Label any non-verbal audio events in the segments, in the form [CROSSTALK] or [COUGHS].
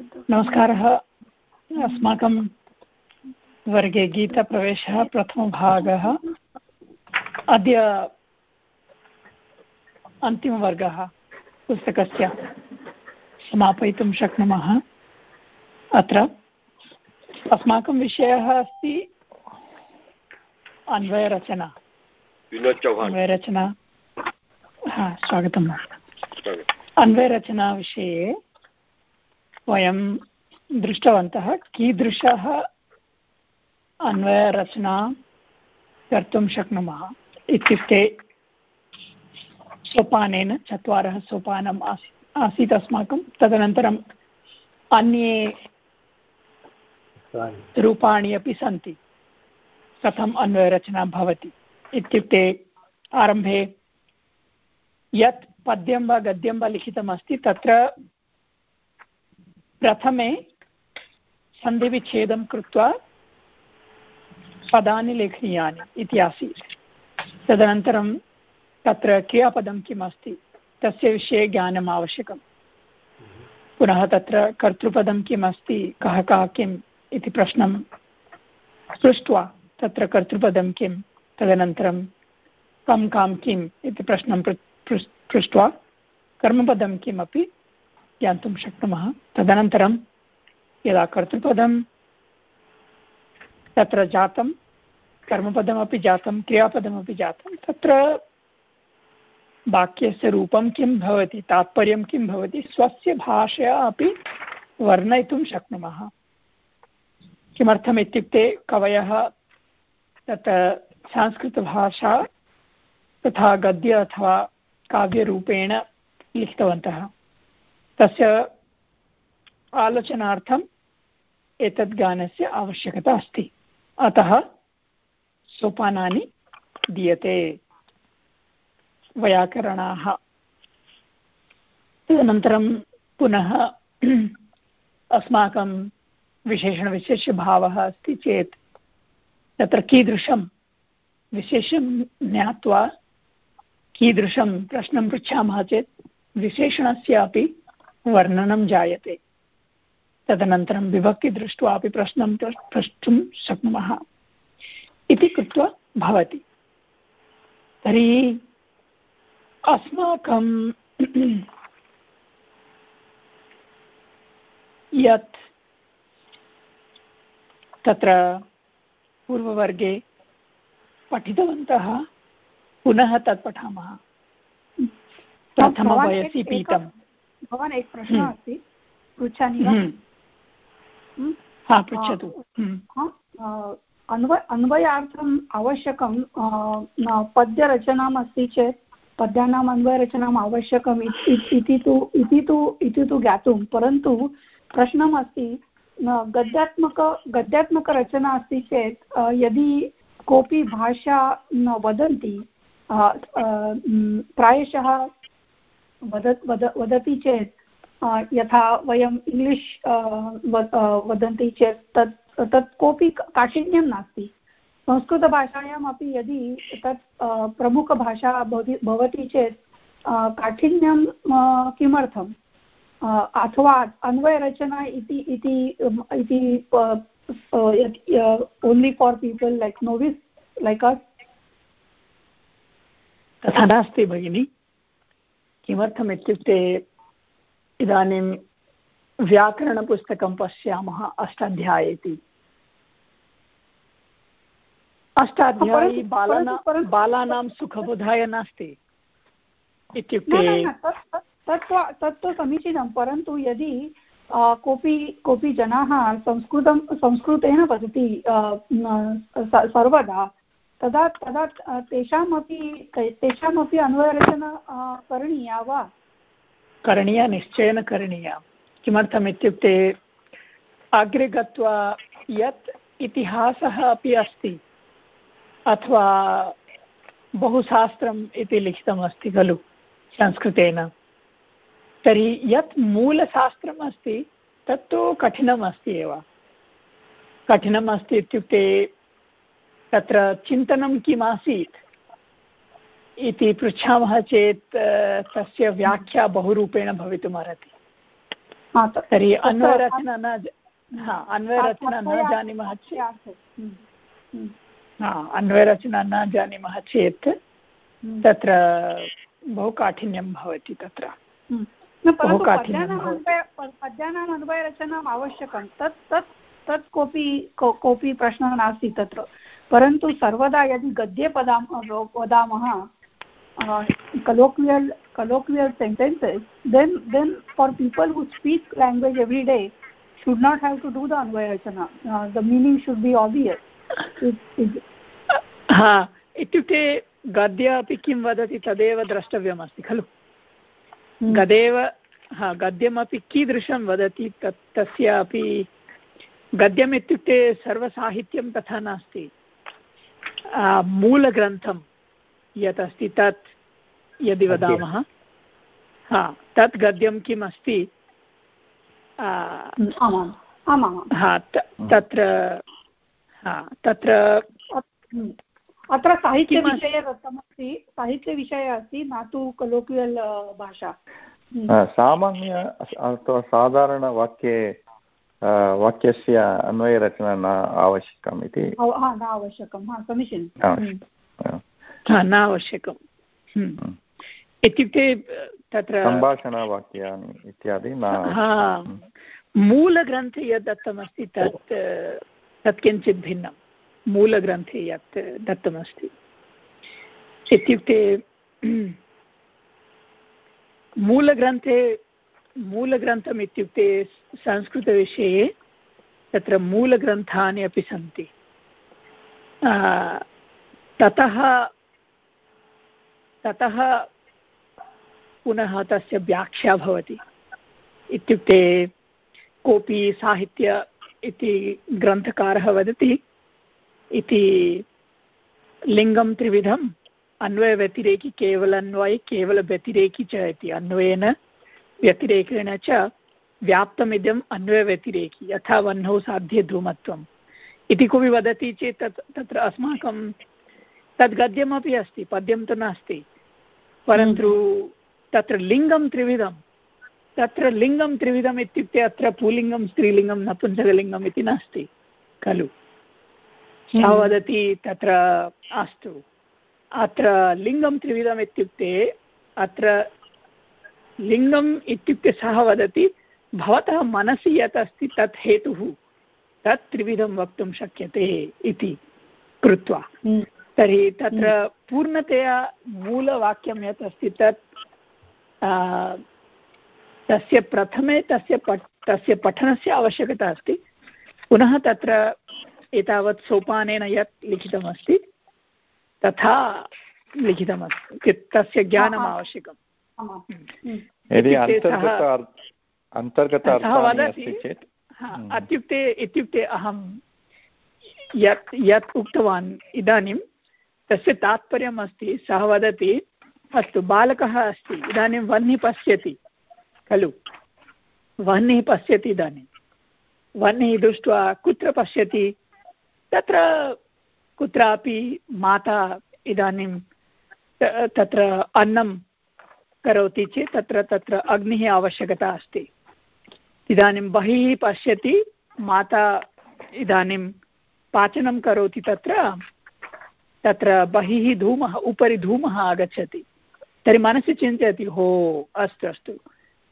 नमस्कारः। अस्माकं वर्गे गीताप्रवेशः प्रथमभागः। अद्य अन्तिमवर्गः पुस्तकस्य समापयितुं शक्नुमः। अत्र अस्माकं विषयः अस्ति अन्वयरचना। अन्वयरचना। हा स्वागतं अन्वयरचनाविषये वयं दृष्टवन्तः कीदृशः अन्वयरचना कर्तुं शक्नुमः इत्युक्ते सोपानेन चत्वारः सोपानम् आसीत् आसीत् अस्माकं, तदनन्तरम् अन्ये रूपाणि अपि सन्ति। कथम् अन्वयरचना भवति? इत्युक्ते आरम्भे यत् पद्यं वा गद्यं वा लिखितमस्ति, तत्र प्रथमे सन्धिविच्छेदं कृत्वा पदानि लेखनीयानि इति आसीत्। तदनन्तरं तत्र क्रियापदं किम् अस्ति, तस्य विषये ज्ञानम् आवश्यकं पुनः तत्र कर्तृपदं किम् अस्ति, कः कः किम् इति प्रश्नं पृष्ट्वा तत्र कर्तृपदं किं तदनन्तरं कं, कां, किम् इति प्रश्नं पृष्ट्वा कर्मपदं किमपि ज्ञातुं शक्नुमः। तदनन्तरं यदा कर्तृपदं, तत्र जातं, कर्मपदमपि जातं, क्रियापदमपि जातं, तत्र वाक्यस्य रूपं किं भवति, तात्पर्यं किं भवति, स्वस्य भाषया अपि वर्णयितुं शक्नुमः। किमर्थम् इत्युक्ते कवयः तत् संस्कृतभाषा तथा गद्य अथवा काव्यरूपेण लिखितवन्तः। तस्य आलोचनार्थम् एतद् गानस्य आवश्यकता अस्ति। अतः सोपानानि दीयते। वैयाकरणाः। तदनन्तरं पुनः अस्माकं विशेषणविशेषभावः अस्ति चेत् तत्र कीदृशं विशेषं ज्ञात्वा कीदृशं प्रश्नं पृच्छामः चेत् विशेषणस्य वर्णनं जायते। तदनन्तरं विभक्ति दृष्ट्वा अपि प्रश्नं प्रष्टुं शक्नुमः। इति कृत्वा भवति। तर्हि अस्माकं यत् तत्र पूर्ववर्गे पठितवन्तः पुनः तत् पठामः। प्रथमवयसि पीतं। भवान् एक प्रश्नः हम्म। अस्ति पृच्छामि वा हम्म। हम्म? हा पृच्छतु अन्वय अन्वयार्थम् आवश्यकं पद्यरचनाम् अस्ति चेत् पद्यानाम् अन्वयरचनाम् आवश्यकम् इति तु इति तु इति तु ज्ञातुं परन्तु प्रश्नम् अस्ति गद्यात्मक गद्यात्मकरचना अस्ति चेत् यदि कोऽपि भाषा न वदन्ति प्रायशः वद वद, वदति चेत् यथा वयम् इङ्ग्लिश् वदन्ति चेत् तत् तत् कोऽपि काठिन्यं नास्ति। संस्कृतभाषायाम् अपि यदि तत् प्रमुखभाषा भवति चेत् काठिन्यं किमर्थम्? अथवा अन्वयरचना इति इति इति only for people like novice like us तथा नास्ति, भगिनि। किमर्थम् इत्युक्ते इदानीं व्याकरणपुस्तकं पश्यामः अष्टाध्यायी इति अष्टाध्यायी बालाना बालानां सुखबोधाय नास्ति। इत्युक्ते तत्तु समीचीनं परन्तु यदि कोऽपि कोऽपि जनाः संस्कृतं संस्कृतेन वदति सर्वदा तदा तदा तेषामपि तेषामपि अन्वयरचना करणीया वा? करणीया, निश्चयेन करणीया। किमर्थम् इत्युक्ते, अग्रे गत्वा यत् इतिहासः अपि अस्ति, अथवा बहुशास्त्रम् इति लिखितमस्ति खलु, संस्कृतेन, तर्हि यत् मूलशास्त्रम् अस्ति, तत्तु कठिनम् अस्ति एव। कठिनम् अस्ति इत्युक्ते तत्र चिन्तनं किम् आसीत् इति पृच्छामः चेत् तस्य व्याख्या बहुरूपेण भवितुमर्हति। तर्हि अन्वयरचना न अन्वयरचना न जानीमः चेत्। अन्वयरचना न जानीमः चेत् तत्र बहु काठिन्यं भवति तत्र। बहु काठिन्यं पद्यानाम् अन्वयरचनाम् आवश्यकं। तत् तत् तत् कोऽपि कोऽपि प्रश्नः नास्ति तत्र। परन्तु सर्वदा यदि गद्ये पदामः वदामः colloquial colloquial sentences then then for people who speak language every day should not have to do the अन्वयचना the meaning should be obvious इत्युक्ते गद्य अपि किं वदति तदेव द्रष्टव्यमस्ति खलु? गदेव हा गद्यमपि कीदृशं वदति तत् तस्य गद्यम् इत्युक्ते सर्वसाहित्यं तथा नास्ति। मूलग्रन्थं यत् अस्ति तत् यदि वदामः। हा तत् गद्यं किम् अस्ति? हा तत्र हा तत्र अत्र साहित्यविषये दत्तमस्ति साहित्यविषयः अस्ति न तु कलोकियल् भाषा। सामान्य साधारणवाक्ये वाक्यस्य अन्वयरचना न आवश्यकम् इति न आवश्यकं समीचीनं न आवश्यकं हम्म। इत्युक्ते तत्र सम्भाषणवाक्यानि इत्यादि न मूलग्रन्थे यद् दत्तमस्ति तत् तत् किञ्चित् भिन्नं मूलग्रन्थे यत् दत्तमस्ति इत्युक्ते मूलग्रन्थे मूलग्रन्थम् इत्युक्ते संस्कृतविषये तत्र मूलग्रन्थानि अपि सन्ति। ततः ततः पुनः तस्य व्याख्या भवति। इत्युक्ते कोऽपि साहित्य इति ग्रन्थकारः वदति, इति लिङ्गं त्रिविधम्, अन्वयव्यतिरेकि केवलन्वयि, केवलव्यतिरेकि च इति अन्वयेन व्यतिरेकेण च व्याप्तमिदम् अन्वयव्यतिरेकि यथा वह्नौ साध्ये धूमत्वम् इति कोऽपि वदति चेत् तत् तत्र अस्माकं तद् गद्यमपि अस्ति पद्यं तु नास्ति। परन्तु तत्र लिङ्गं त्रिविधं तत्र लिङ्गं त्रिविधम् इत्युक्ते अत्र पुल्लिङ्गं स्त्रीलिङ्गं नपुंसकलिङ्गम् इति नास्ति खलु। सः हम्म। वदति तत्र अस्तु। अत्र लिङ्गं त्रिविधम् इत्युक्ते अत्र लिङ्गम् इत्युक्ते सः वदति भवतः मनसि यत् अस्ति तत् हेतुः तत् त्रिविधं वक्तुं शक्यते इति कृत्वा हम्म। तर्हि तत्र हम्म। पूर्णतया मूलवाक्यं यत् अस्ति तत् तस्य प्रथमे तस्य पठ तस्य पठनस्य आवश्यकता अस्ति पुनः तत्र एतावत् सोपानेन यत् लिखितमस्ति तथा लिखितमस्ति तस्य ज्ञानम् आवश्यकम्। यदि अंतर्गत हम्म। इत्युक्ते इत्युक्ते अहं यत् यत् उक्तवान् इदानीं तस्य तात्पर्यम् अस्ति सः वदति अस्तु बालकः अस्ति इदानीं वह्निः पश्यति खलु? वह्निः पश्यति इदानीं। वह्निः दृष्ट्वा कुत्र पश्यति? तत्र कुत्रापि माता इदानीं तत्र अन्नं करोति चेत् तत्र तत्र अग्निः आवश्यकता अस्ति। इदानीं बहिः पश्यति, माता इदानीं पाचनं करोति तत्र तत्र बहिः धूमः, उपरि धूमः आगच्छति। तर्हि मनसि चिन्तयति, हो, अस्तु अस्तु।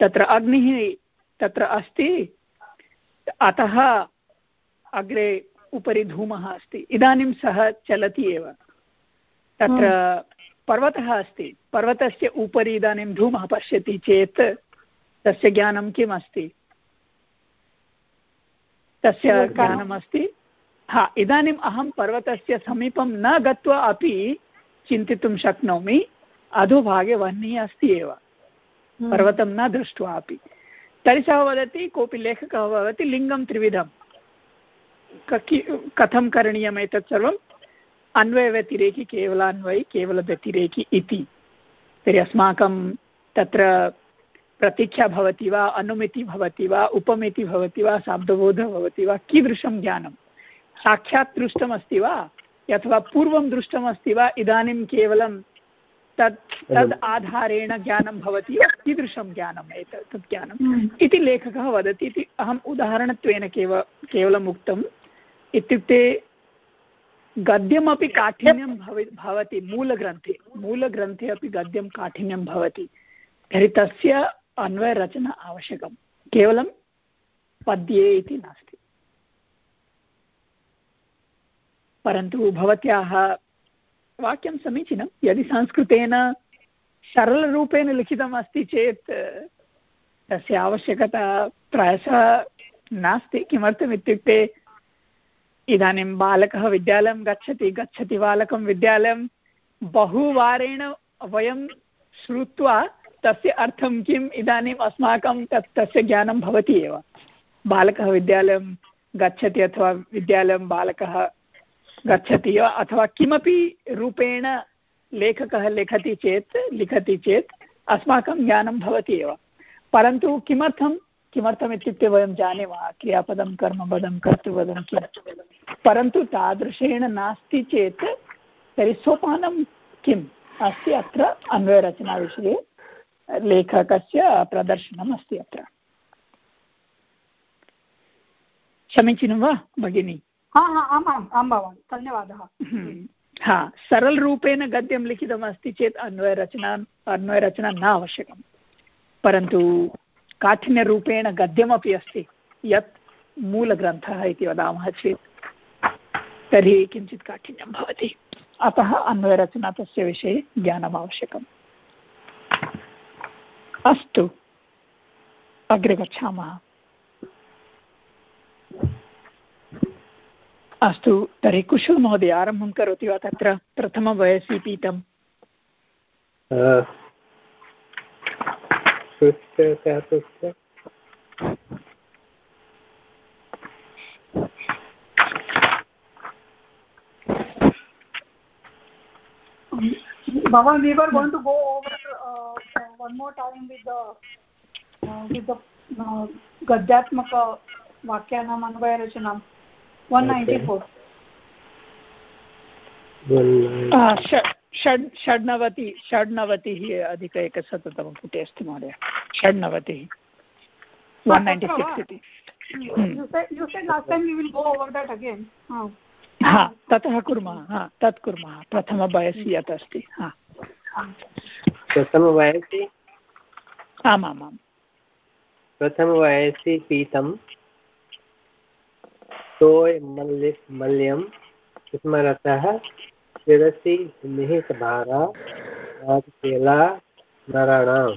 तत्र अग्निः तत्र अस्ति, अतः अग्रे उपरि धूमः अस्ति। इदानीं सः चलति एव। तत्र पर्वतः अस्ति। पर्वतस्य उपरि इदानीं धूमः पश्यति चेत् तस्य ज्ञानं किम् अस्ति? तस्य ज्ञानमस्ति हा इदानीम् अहं पर्वतस्य समीपं न गत्वा अपि चिन्तितुं शक्नोमि। अधोभागे वह्निः अस्ति एव। हम्म। पर्वतं न दृष्ट्वा अपि। तर्हि सः वदति कोऽपि लेखकः भवति लिङ्गं त्रिविधं। कथं करणीयम् एतत् सर्वम् अन्वयव्यतिरेकि केवलान्वयि केवलव्यतिरेकि इति। तर्हि अस्माकं तत्र प्रतीक्षा भवति वा अनुमिति भवति वा उपमिति भवति वा शाब्दबोधः भवति वा कीदृशं ज्ञानं? साक्षात् दृष्टमस्ति वा? अथवा पूर्वं दृष्टमस्ति वा? इदानीं केवलं तत् तद् आधारेण ज्ञानं भवति वा? कीदृशं ज्ञानम् एतत् तत् ज्ञानम्? हम्म। इति लेखकः वदति। इति अहम् उदाहरणत्वेन केव केवलम् उक्तम्। इत्युक्ते गद्यमपि काठिन्यं भवि भवति मूलग्रन्थे मूलग्रन्थे अपि गद्यं काठिन्यं भवति। तर्हि तस्य अन्वयरचना आवश्यकं। केवलं पद्ये इति नास्ति। परन्तु भवत्याः वाक्यं समीचीनं। यदि संस्कृतेन सरलरूपेण लिखितम् अस्ति चेत् तस्य आवश्यकता प्रायशः नास्ति। किमर्थम् इत्युक्ते इदानीं बालकः विद्यालयं गच्छति गच्छति बालकं विद्यालयं बहुवारेण वयं श्रुत्वा तस्य अर्थं किम्, इदानीम् अस्माकं तत्, तस्य ज्ञानं भवति एव। बालकः विद्यालयं गच्छति अथवा विद्यालयं बालकः गच्छति वा, अथवा किमपि रूपेण लेखकः लिखति चेत् लिखति चेत् अस्माकं ज्ञानं भवति एव। परन्तु किमर्थं किमर्थम् इत्युक्ते वयं जानीमः क्रियापदं कर्मपदं कर्तृपदं किं? परन्तु तादृशेण नास्ति चेत् तर्हि सोपानं किम्? अस्ति अत्र अन्वयरचनाविषये लेखकस्य प्रदर्शनम् अस्ति अत्र। समीचीनं वा भगिनी? हा हा आं भवान् धन्यवादः। हम्म। हा सरलरूपेण गद्यं लिखितमस्ति चेत् अन्वयरचना अन्वयरचना न आवश्यकं परन्तु काठिन्यरूपेण गद्यमपि अस्ति। यत् मूलग्रन्थः इति वदामः चेत्, तर्हि किञ्चित् काठिन्यं भवति। अतः अन्वयरचना तस्य विषये ज्ञानम् आवश्यकम्। अस्तु, अग्रे गच्छामः। अस्तु, तर्हि कुशल महोदय, आरम्भं करोति वा तत्र? प्रथमवयसि पीतं Bhavan, we were going to go over uh, uh, one more time with the uh, with the uh, वाक्यानाम् अन्वयरचनाम् one ninety four. षड् षड्नवति षड्नवतिः अधिक एकशततमपुटे अस्ति महोदय षड्नवतिः वन् नैन्टि सिक्स् इति। हा ततः कुर्मः हा तत् कुर्मः प्रथमवयसि यत् अस्ति हा। प्रथमवयसि? आमामाम्। प्रथमवयसि पीतं सोय मल्यं स्मरतः शिरसि निहितभारा केला नराणाम्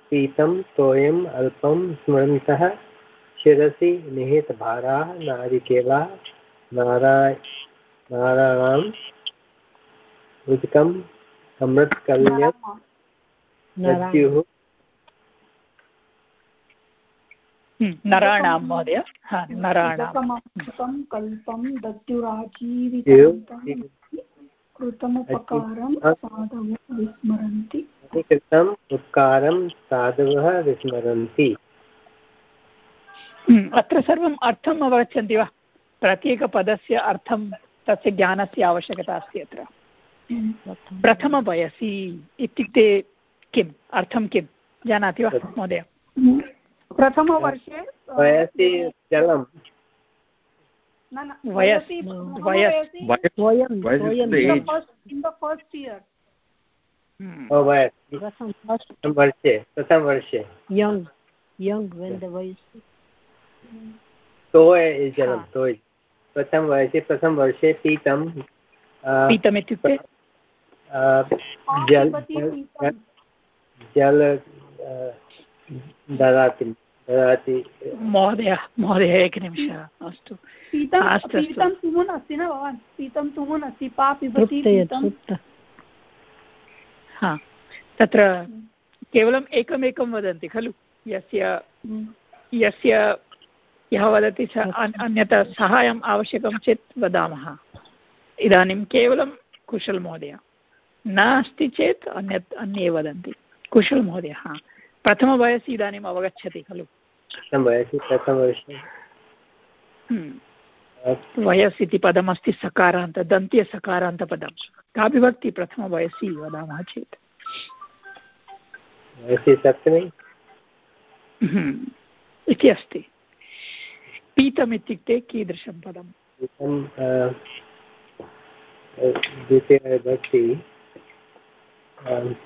पीतं तोयम् अल्पं स्मरन्तः शिरसि निहितभाराः नारिकेला नारा नाराणाम् उदकम् अमृतकल्यं मृत्युः। नराणां महोदय। नराणां कल्पं कृतमुपकारं साधवः विस्मरन्ति। कृतम् उपकारं साधवः विस्मरन्ति। अत्र सर्वम् अर्थम् अवगच्छन्ति वा? प्रत्येकपदस्य अर्थं तस्य ज्ञानस्य आवश्यकता अस्ति अत्र। प्रथमवयसि इत्युक्ते किम्? अर्थं किं जानाति वा महोदय? प्रथमवर्षे वयसि जलं वर्षे प्रथमवर्षे young. Young when the voice तोय जलं तोय प्रथमवर्षे प्रथमवर्षे पीतं पीतम् इत्युक्ते जल जल ददाति ददाति महोदय महोदय एकनिमिषः अस्तु पीतं तुमुन् अस्ति न भवान् पीतं तुमुन् अस्ति पा पिबति हा. तत्र केवलम् एकमेकं वदन्ति खलु? यस्य यस्य यः वदति स अन्यथा सहायम् आवश्यकं चेत् वदामः। इदानीं केवलं कुशल महोदय। नास्ति चेत् अन्यत् अन्ये वदन्ति। कुशल महोदय हा। प्रथमवयसि इदानीम् अवगच्छति खलु? हम्म। वयस् इति पदमस्ति सकारान्त दन्त्यसकारान्तपदं का विभक्ति प्रथमवयसि वदामः चेत्। हम्म। इति अस्ति। पीतम् इत्युक्ते कीदृशं पदम्?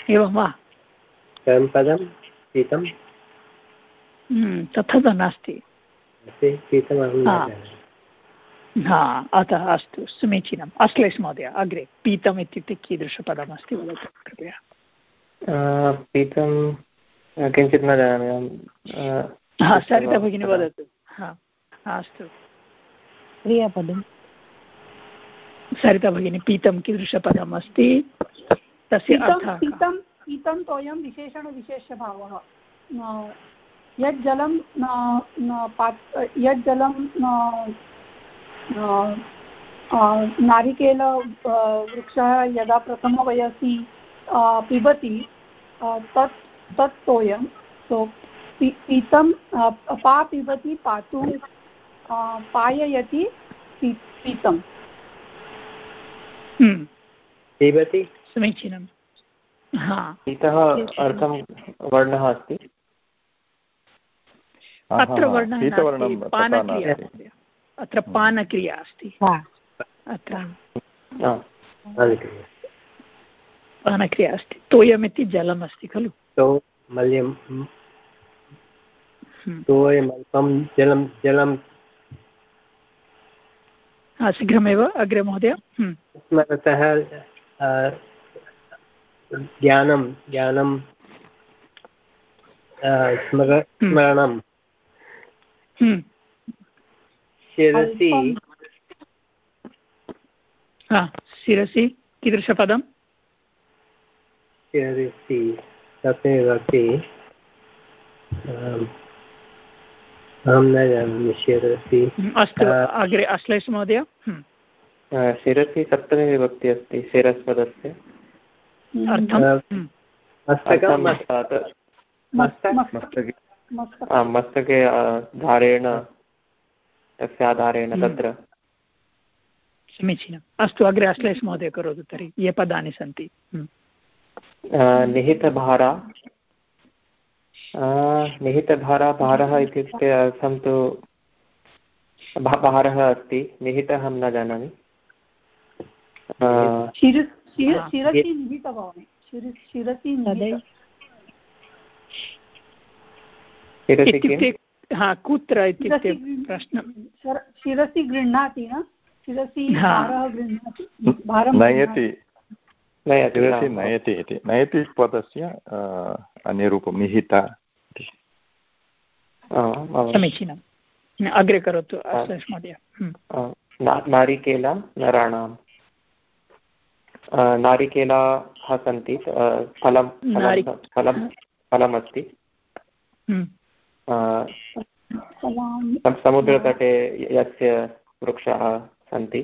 एवं वा? पदं? शीतं हम्म, तथा तु नास्ति। हा अतः अस्तु समीचीनम्। अश्लेष महोदय अग्रे पीतम् इत्युक्ते कीदृशपदमस्ति वदतु कृपया। पीतं किञ्चित् न जानामि हा सरिता भगिनी वदतु। हा अस्तु। क्रियापदं सरिता भगिनी पीतं कीदृशपदम् अस्ति? तस्य पीतं पीतं तोयं विशेषणविशेषभावः यत् जलं यत् जलं नारिकेल वृक्षः यदा प्रथमवयसि पिबति तत् तत् तोयं सो पीतं पा पिबति पातुं पाययति पीतं हम्म। पिबति? समीचीनं। इतः अर्थं वर्णः अस्ति? अत्र वर्णः पानक्रिया अत्र पानक्रिया अस्ति। अत्र पानक्रिया। अस्ति। तोयमिति जलमस्ति खलु। मल्यं हम्म। जलं जलं। शीघ्रमेव अग्रे महोदय। हम्म। स्मरतः ज्ञानं ज्ञानं स्मर हम्म। स्मरणं। शिरसि। शिरसि कीदृशपदं? शिरसि तथैवपि अहं न जानामि शिरसि। अस्तु अग्रे अश्लेष महोदय। शिरसि सप्तमी विभक्ति अस्ति शिरस्पदस्य मस्तके धारेण तस्य आधारेण तत्र। समीचीनम्। अस्तु अग्रे अश्लेष महोदय करोतु तर्हि। ये पदानि सन्ति। निहितभारा। निहितभारा भारः इत्युक्ते अर्थं तु भारः अस्ति। निहितः अहं न जानामि। हा कुत्र इत्युक्ते प्रश्नं। शिरसि गृह्णाति न? शिरसि नयति। शिरसि नयति इति। नयति पदस्य अन्यरूपं निहिता समीचीनम् अग्रे करोतु महोदय। नारिकेल नराणां। नारिकेलाः सन्ति फलं फलं फलमस्ति। समुद्रतटे यस्य वृक्षाः सन्ति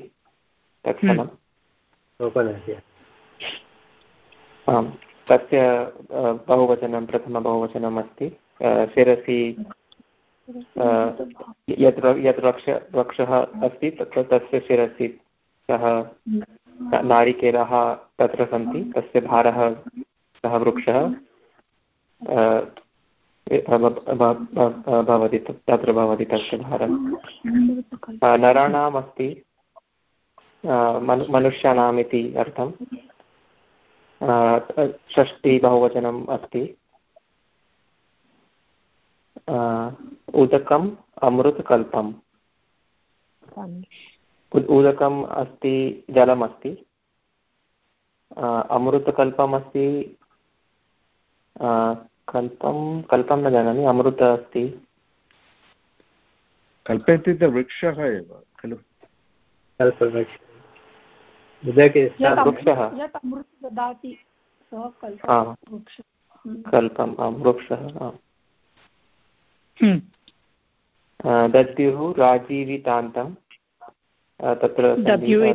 तत् फलं आम् तस्य बहुवचनं प्रथमबहुवचनम् अस्ति। शिरसि यत् यत् वृक्ष वृक्षः अस्ति तत्र तस्य शिरसि सः नारिकेलाः तत्र सन्ति तस्य भारः सः वृक्षः। भवति तत्र भवति तस्य भारः नराणाम् अस्ति मनुष्याणाम् इति अर्थं षष्टि बहुवचनम् अस्ति। उदकम् अमृतकल्पम्। उदकम् अस्ति जलमस्ति। अमृतकल्पम् अस्ति कल्पं कल्पं न जानामि अमृत अस्ति। कल्प इत्युक्ते वृक्षः एव खलु? कल्पम् आं वृक्षः दद्युः राजीवितान्तं। तत्र दद्युः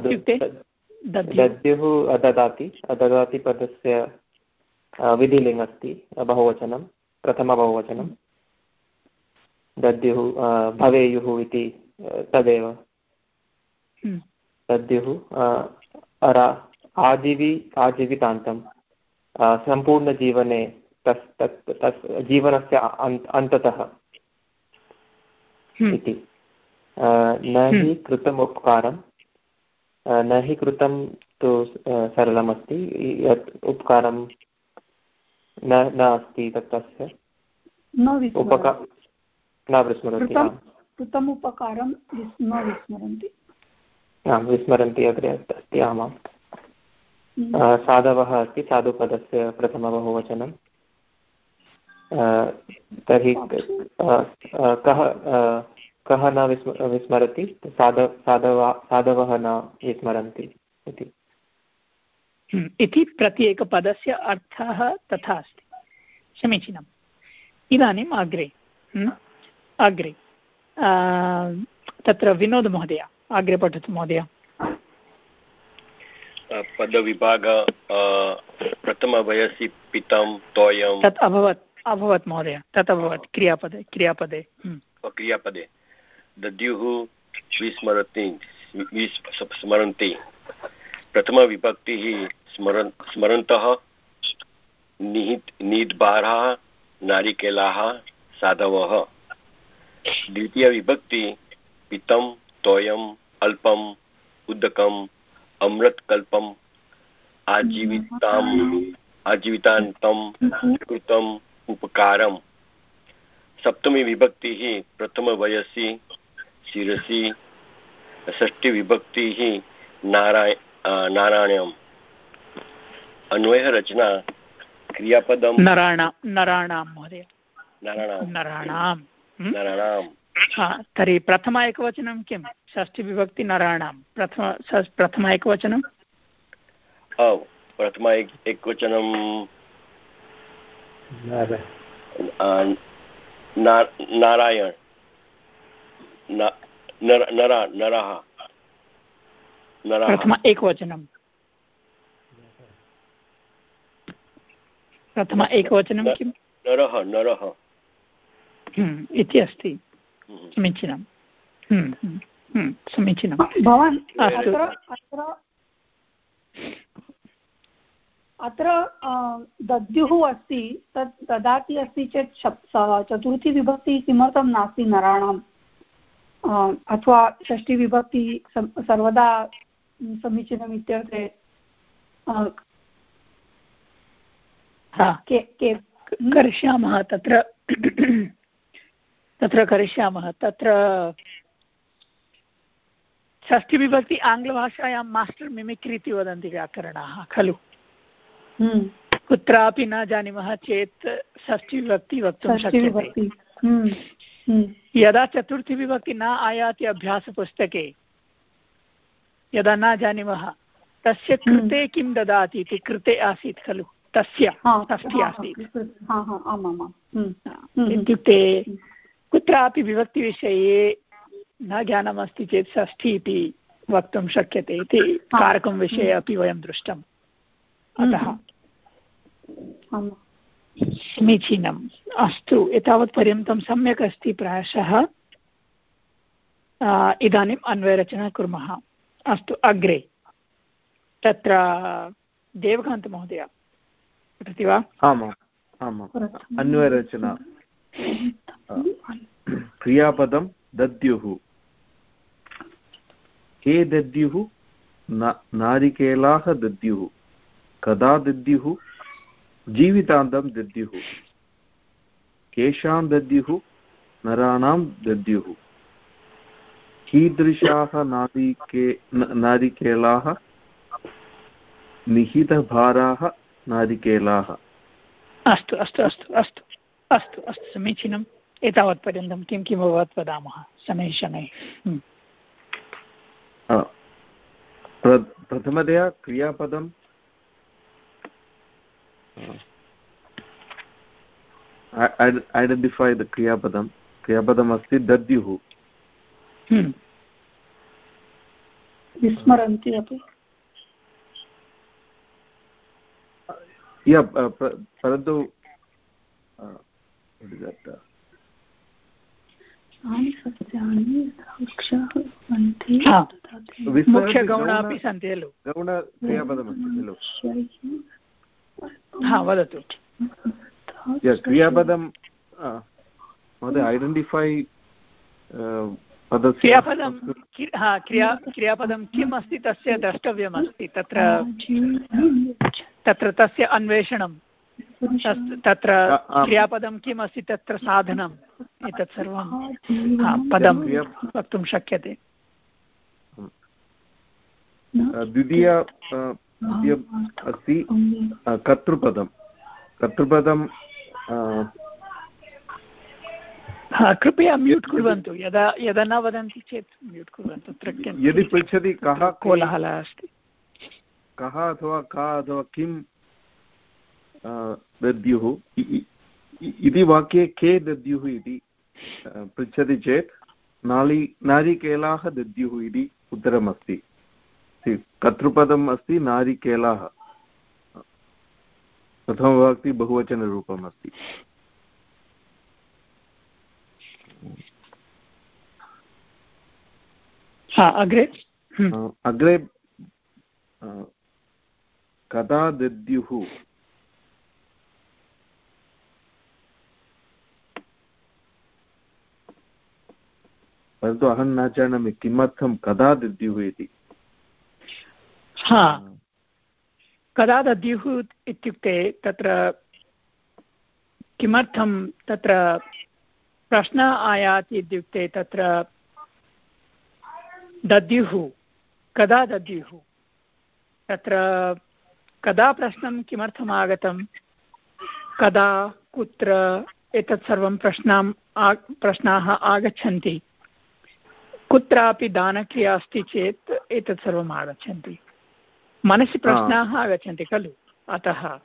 ददाति ददाति पदस्य विधिलिङ्ग् अस्ति बहुवचनं प्रथमबहुवचनं दद्युः भवेयुः इति तदेव। दद्युः अरा आजीवि आजीवितान्तं सम्पूर्णजीवने तस् तत् तस् जीवनस्य अन्ततः। इति न हि कृतम् उपकारं न हि कृतं तु सरलमस्ति यत् उपकारं न न अस्ति तत् तस्य न विस्मरति कृतम् उपकारं न विस्मरन्ति। आं विस्मरन्ति अग्रे अस्ति आमां हम्म। साधवः अस्ति साधुपदस्य प्रथमबहुवचनं। तर्हि कः कः न विस्म विस्मरति? साधव साधव साधवः न विस्मरन्ति इति। इति प्रत्येकपदस्य अर्थः तथा अस्ति। समीचीनम्। इदानीम् अग्रे। हम्म, अग्रे। तत्र विनोदमहोदय अग्रे पठतु महोदय। पदविभाग प्रथमवयसि पितं तोयं तत् अभवत् अभवत् महोदय तत् अभवत् क्रियापदे क्रियापदे। हम्म। क्रियापदे। दद्युः विस्मरति स्मरन्ति। प्रथमविभक्तिः स्मरन्, स्मरन्तः, निहित् नीड्बाराः नारिकेलाः, साधवः। द्वितीयविभक्ति, पितं तोयम् अल्पम्, उदकम्, अमृतकल्पम्, आजीविताम्, आजीवितान्तं, कृतम्, उपकारम्। सप्तमी विभक्तिः प्रथमवयसि, शिरसि। षष्टिविभक्तिः नाराय नारायणम्। अन्वयरचना क्रियापदं नराणां नराणां महोदय। नराणां नराणां तर्हि प्रथम एकवचनं किं? षष्ठिविभक्ति नराणां प्रथम प्रथम एकवचनं? प्रथम एकवचनं। नारायण। नरा नरः। प्रथम एकवचनं। प्रथम एकवचनं किं नरः नरः। हम्म, इति अस्ति। हम्म। समीचीनं। हम्म, समीचीनं। भवान् अत्र अत्र दद्युः अस्ति तत् ददाति अस्ति चेत् चतुर्थी विभक्तिः किमर्थं नास्ति नराणाम्? अथवा षष्ठीविभक्ति सर्वदा समीचीनम् इत्यर्थे करिष्यामः तत्र तत्र करिष्यामः तत्र षष्ठीविभक्ति आङ्ग्लभाषायां मास्टर् मिमिक्रि इति वदन्ति व्याकरणाः खलु हम्म। कुत्रापि न जानीमः चेत् षष्ठीविभक्ति वक्तुं शक्यते हम्म। हम्म। यदा चतुर्थीविभक्ति न आयाति अभ्यासपुस्तके यदा न जानीमः तस्य कृते किं ददाति इति कृते आसीत् खलु। तस्य तस्य आसीत्। इत्युक्ते कुत्रापि विभक्तिविषये न ज्ञानमस्ति चेत् षष्ठी इति वक्तुं शक्यते इति कारकं विषये अपि वयं दृष्टम्। अतः। समीचीनम्। अस्तु एतावत्पर्यन्तं सम्यक् अस्ति प्रायशः। इदानीम् अन्वयरचना कुर्मः। अस्तु अग्रे। तत्र देवकान्तमहोदय पठति वा? आमाम् आमाम्। अन्वयरचना। क्रियापदं दद्युः। के दद्युः नारिकेलाः दद्युः। कदा दद्युः? जीवितान्तं दद्युः। केषां दद्युः? नराणां दद्युः। कीदृशाः नारिके नारिकेलाः निहितभाराः नारिकेलाः अस्तु अस्तु अस्तु अस्तु अस्तु अस्तु समीचीनम् एतावत्पर्यन्तं किं किम् अभवत् वदामः? शनैः शनैः। हम्म। प्रथमतया क्रियापदं। ऐडेण्टिफै द क्रियापदं क्रियापदमस्ति दद्युः। विस्मरन्ति अपि परन्तु मुख्यगौण अपि सन्ति खलु गौणक्रियापदमस्ति खलु हा वदतु क्रियापदं महोदय ऐडेण्टिफै क्रियापदं हा क्रिया क्रियापदं किम् अस्ति? तस्य द्रष्टव्यमस्ति। तत्र तत्र तस्य अन्वेषणं। तत्र क्रियापदं किम् अस्ति? तत्र साधनम्। एतत् सर्वं पदं वक्तुं शक्यते। द्वितीय अस्ति कर्तृपदं कर्तृपदं कृपया म्यूट् कुर्वन्तु। यदा यदा न वदन्ति चेत् म्यूट् कुर्वन्तु तत्र यदि पृच्छति कः कोलाहलः अस्ति। कः अथवा का अथवा किं दद्युः? इति वाक्ये के दद्युः इति पृच्छति चेत् नाली नारिकेलाः दद्युः इति उत्तरमस्ति। कर्तृपदम् अस्ति नारिकेलाः। प्रथमविभक्ति बहुवचनरूपम् अस्ति अग्रे? हम्म। अग्रे कदा दद्युः? परन्तु अहं न जानामि किमर्थं कदा दद्युः इति। हा। कदा दद्युः इत्युक्ते तत्र किमर्थं तत्र प्रश्नः आयाति इत्युक्ते तत्र दद्युः कदा दद्युः? तत्र कदा प्रश्नं किमर्थम् आगतं कदा कुत्र एतत् सर्वं प्रश्नाम् आ प्रश्नाः आगच्छन्ति? कुत्रापि दानक्रिया अस्ति चेत् एतत् सर्वम् आगच्छन्ति। मनसि प्रश्नाः आगच्छन्ति खलु अतः।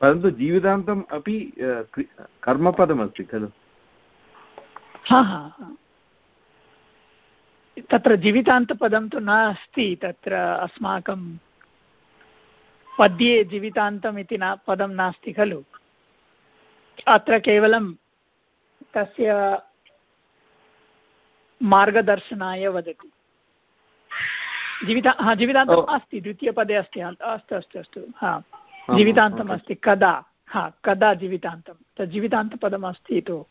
परन्तु जीवितान्तम् अपि कर्मपदमस्ति खलु? हा हा तत्र जीवितान्तपदं तु नास्ति तत्र अस्माकं पद्ये जीवितान्तम् इति न पदं नास्ति खलु? अत्र केवलं तस्य मार्गदर्शनाय वदति। जीविता हा जीवितान्तम् अस्ति द्वितीयपदे अस्ति अस्तु अस्तु अस्तु हा। जीवितान्तम् अस्ति कदा? हा कदा जीवितान्तं? तत् जीवितान्तपदम् अस्ति इति।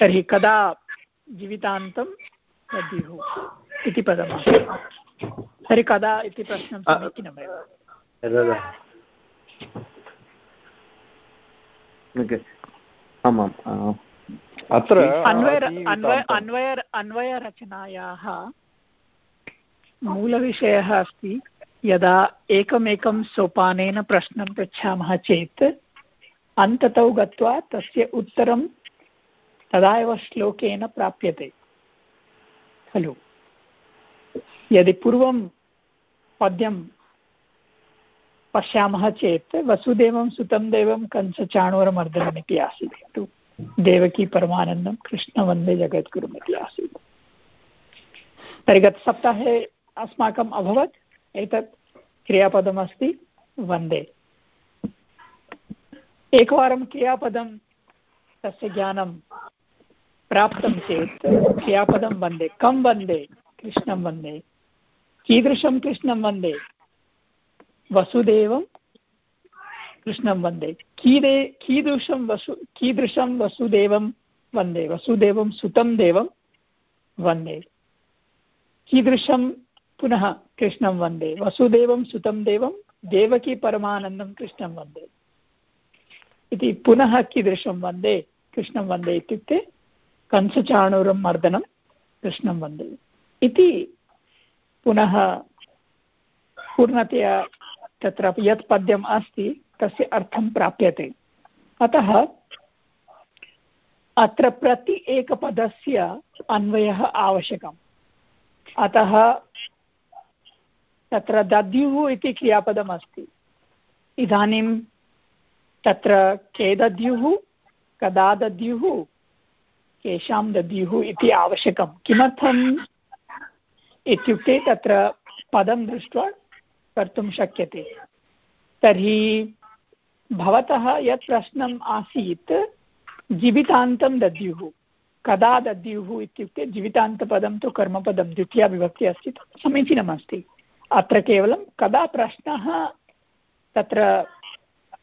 तर्हि कदा जीवितान्तं दद्युः इति पदमस्ति। तर्हि कदा इति प्रश्नं समीचीनमेव। आमाम् अत्र अन्वय अन्वय अन्वयरचनायाः मूलविषयः अस्ति। यदा एकमेकं सोपानेन प्रश्नं पृच्छामः चेत् अन्ततौ गत्वा तस्य उत्तरं तदा एव श्लोकेन प्राप्यते। खलु। यदि पूर्वं पद्यं पश्यामः चेत् वसुदेवं, सुतं देवं, कंसचाणूरमर्दनमिति आसीत्। खलु देवकी परमानन्दं कृष्णवन्दे जगद्गुरुमिति आसीत्। तर्हि गतसप्ताहे अस्माकम् अभवत्। एतत् क्रियापदमस्ति वंदे। एकवारं क्रियापदं, तस्य ज्ञानं प्राप्तं चेत् क्रियापदं वंदे। कं वंदे? कृष्णं वंदे। कीदृशं कृष्णं वंदे? वसुदेवं कृष्णं वंदे। कीदे, कीदृशं वसु, कीदृशं वसुदेवं वंदे? वसुदेवं सुतं देवं वंदे। कीदृशं पुनः कृष्णं वंदे। वसुदेवं सुतं देवं, देवकी परमानन्दं कृष्णं वंदे। इति पुनः कीदृशं वंदे, कृष्णं वंदे इत्युक्ते कंसचाणूरं मर्दनं कृष्णं वंदे। इति पुनः पूर्णतया तत्र यत् पद्यम् अस्ति, तस्य अर्थं प्राप्यते। अतः अत्र प्रति एकपदस्य अन्वयः आवश्यकम्। अतः तत्र दद्युः इति क्रियापदमस्ति। इदानीं तत्र के दद्युः, कदा दद्युः, केषां दद्युः इति आवश्यकं। किमर्थम् इत्युक्ते तत्र पदं दृष्ट्वा कर्तुं शक्यते। तर्हि भवतः यत् प्रश्नम् आसीत्, जीवितान्तं दद्युः, कदा दद्युः इत्युक्ते जीवितान्तपदं तु कर्मपदं द्वितीया विभक्ति अस्ति, तत् समीचीनमस्ति। अत्र केवलं कदा प्रश्नः तत्र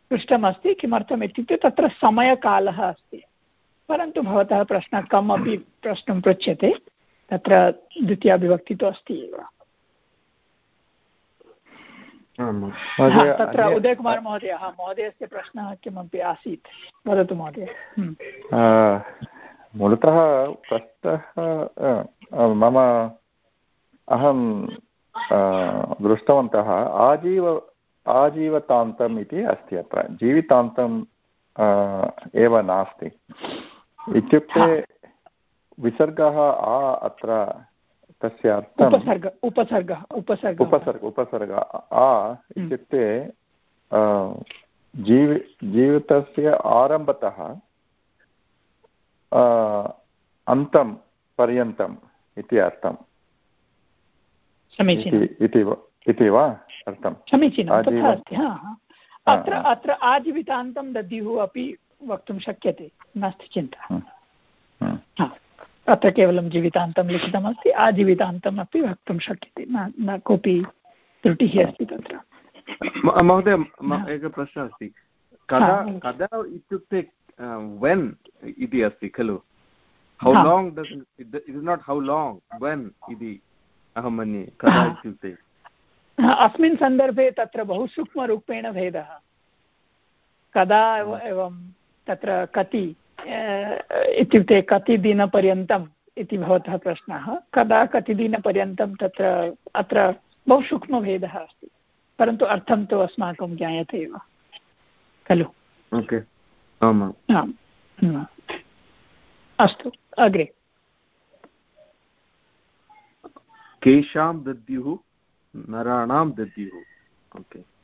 पृष्टमस्ति किमर्थम् इत्युक्ते तत्र समयकालः अस्ति। परन्तु भवतः प्रश्नः कम् अपि प्रश्नं पृच्छ्यते तत्र द्वितीया विभक्ति तु अस्ति एव। हा, तत्र उदयकुमार् महोदय महोदयस्य प्रश्नः किमपि आसीत्। वदतु महोदय। मूलतः प्रश्नः मम अहं दृष्टवन्तः आजीव आजीवतान्तम् इति अस्ति अत्र। जीवितान्तम् एव नास्ति। इत्युक्ते विसर्गः आ अत्र तस्य अर्थम् उपसर्ग उपसर्गः उपसर्ग। उपसर्ग उपसर्ग आ इत्युक्ते जीवि जीवितस्य आरम्भतः अन्तं पर्यन्तम् इति अर्थम्। इति वा? अर्थं। समीचीनं तथा अस्ति अत्र अत्र आजीवितान्तं दद्युः अपि वक्तुं शक्यते नास्ति चिन्ता। अत्र केवलं जीवितान्तं लिखितमस्ति आजीवितान्तम् अपि वक्तुं शक्यते न न कोऽपि त्रुटिः अस्ति तत्र। महोदय एकः प्रश्नः अस्ति। कदा कदा इत्युक्ते वेन् इति अस्ति खलु? How. Long it is not how long when इति। अहं मन्ये [LAUGHS] कदा इत्युक्ते अस्मिन् सन्दर्भे तत्र बहु सूक्ष्मरूपेण भेदः। कदा एवं तत्र कति इत्युक्ते कति दिनपर्यन्तम् इति भवतः प्रश्नः। कदा कति दिनपर्यन्तं तत्र अत्र बहु सूक्ष्मभेदः अस्ति। परन्तु अर्थं तु अस्माकं ज्ञायते एव। खलु? ओके। आम्। अस्तु। अग्रे। केषां दद्युः, नराणां दद्युः। ओके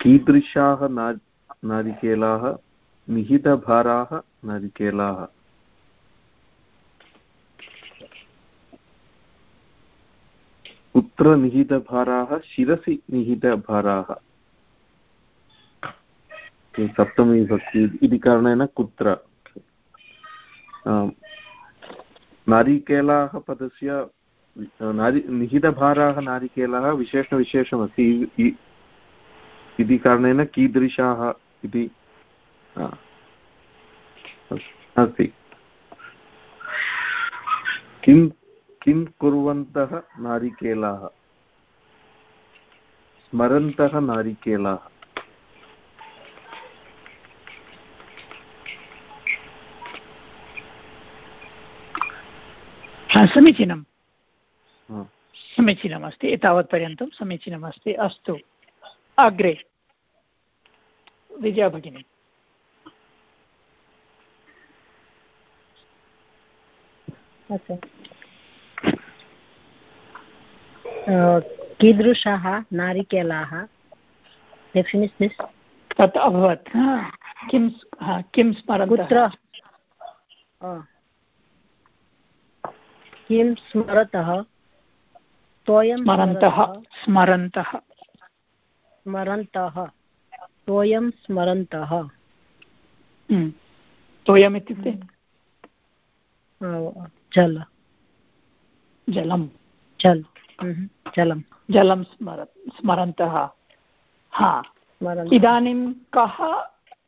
कीदृशाः नारिकेलाः, निहितभाराः नारिकेलाः? कुत्र निहितभाराः शिरसि निहितभाराः सप्तमी भक्ति इति कारणेन कुत्र? नारिकेलाः पदस्य नारि, निहितभाराः नारिकेलाः विशेषविशेषमस्ति। इति कारणेन कीदृशाः इति अस्ति। किं किं कुर्वन्तः नारिकेलाः? स्मरन्तः नारिकेलाः? समीचीनं। समीचीनमस्ति एतावत्पर्यन्तं समीचीनमस्ति। अस्तु अग्रे। विजया भगिनी। कीदृशाः नारिकेलाः? तत् अभवत्। किं किं स्मरन्तः? किं स्मरतः? स्मरन्तः स्मरन्तः। स्मरन्तः। तोयं स्मरन्तः। हम्म। तोयम् इत्युक्ते? जल। जलं जल। हम्म, जलं जलं स्मर स्मरन्तः। हा। इदानीं कः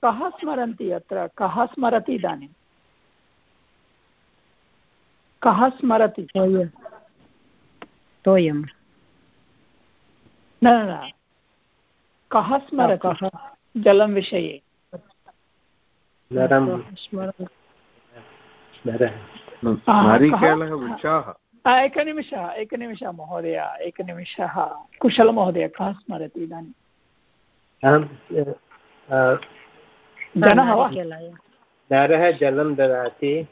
कः स्मरन्ति अत्र? कः स्मरति इदानीं? कः स्मरति? तोयं न न कः स्मरति? जलं विषये। एकनिमिषः एकनिमिषः महोदय एकनिमिषः कुशलमहोदय कः स्मरति इदानीं? जनः वा? नरः जलं ददाति।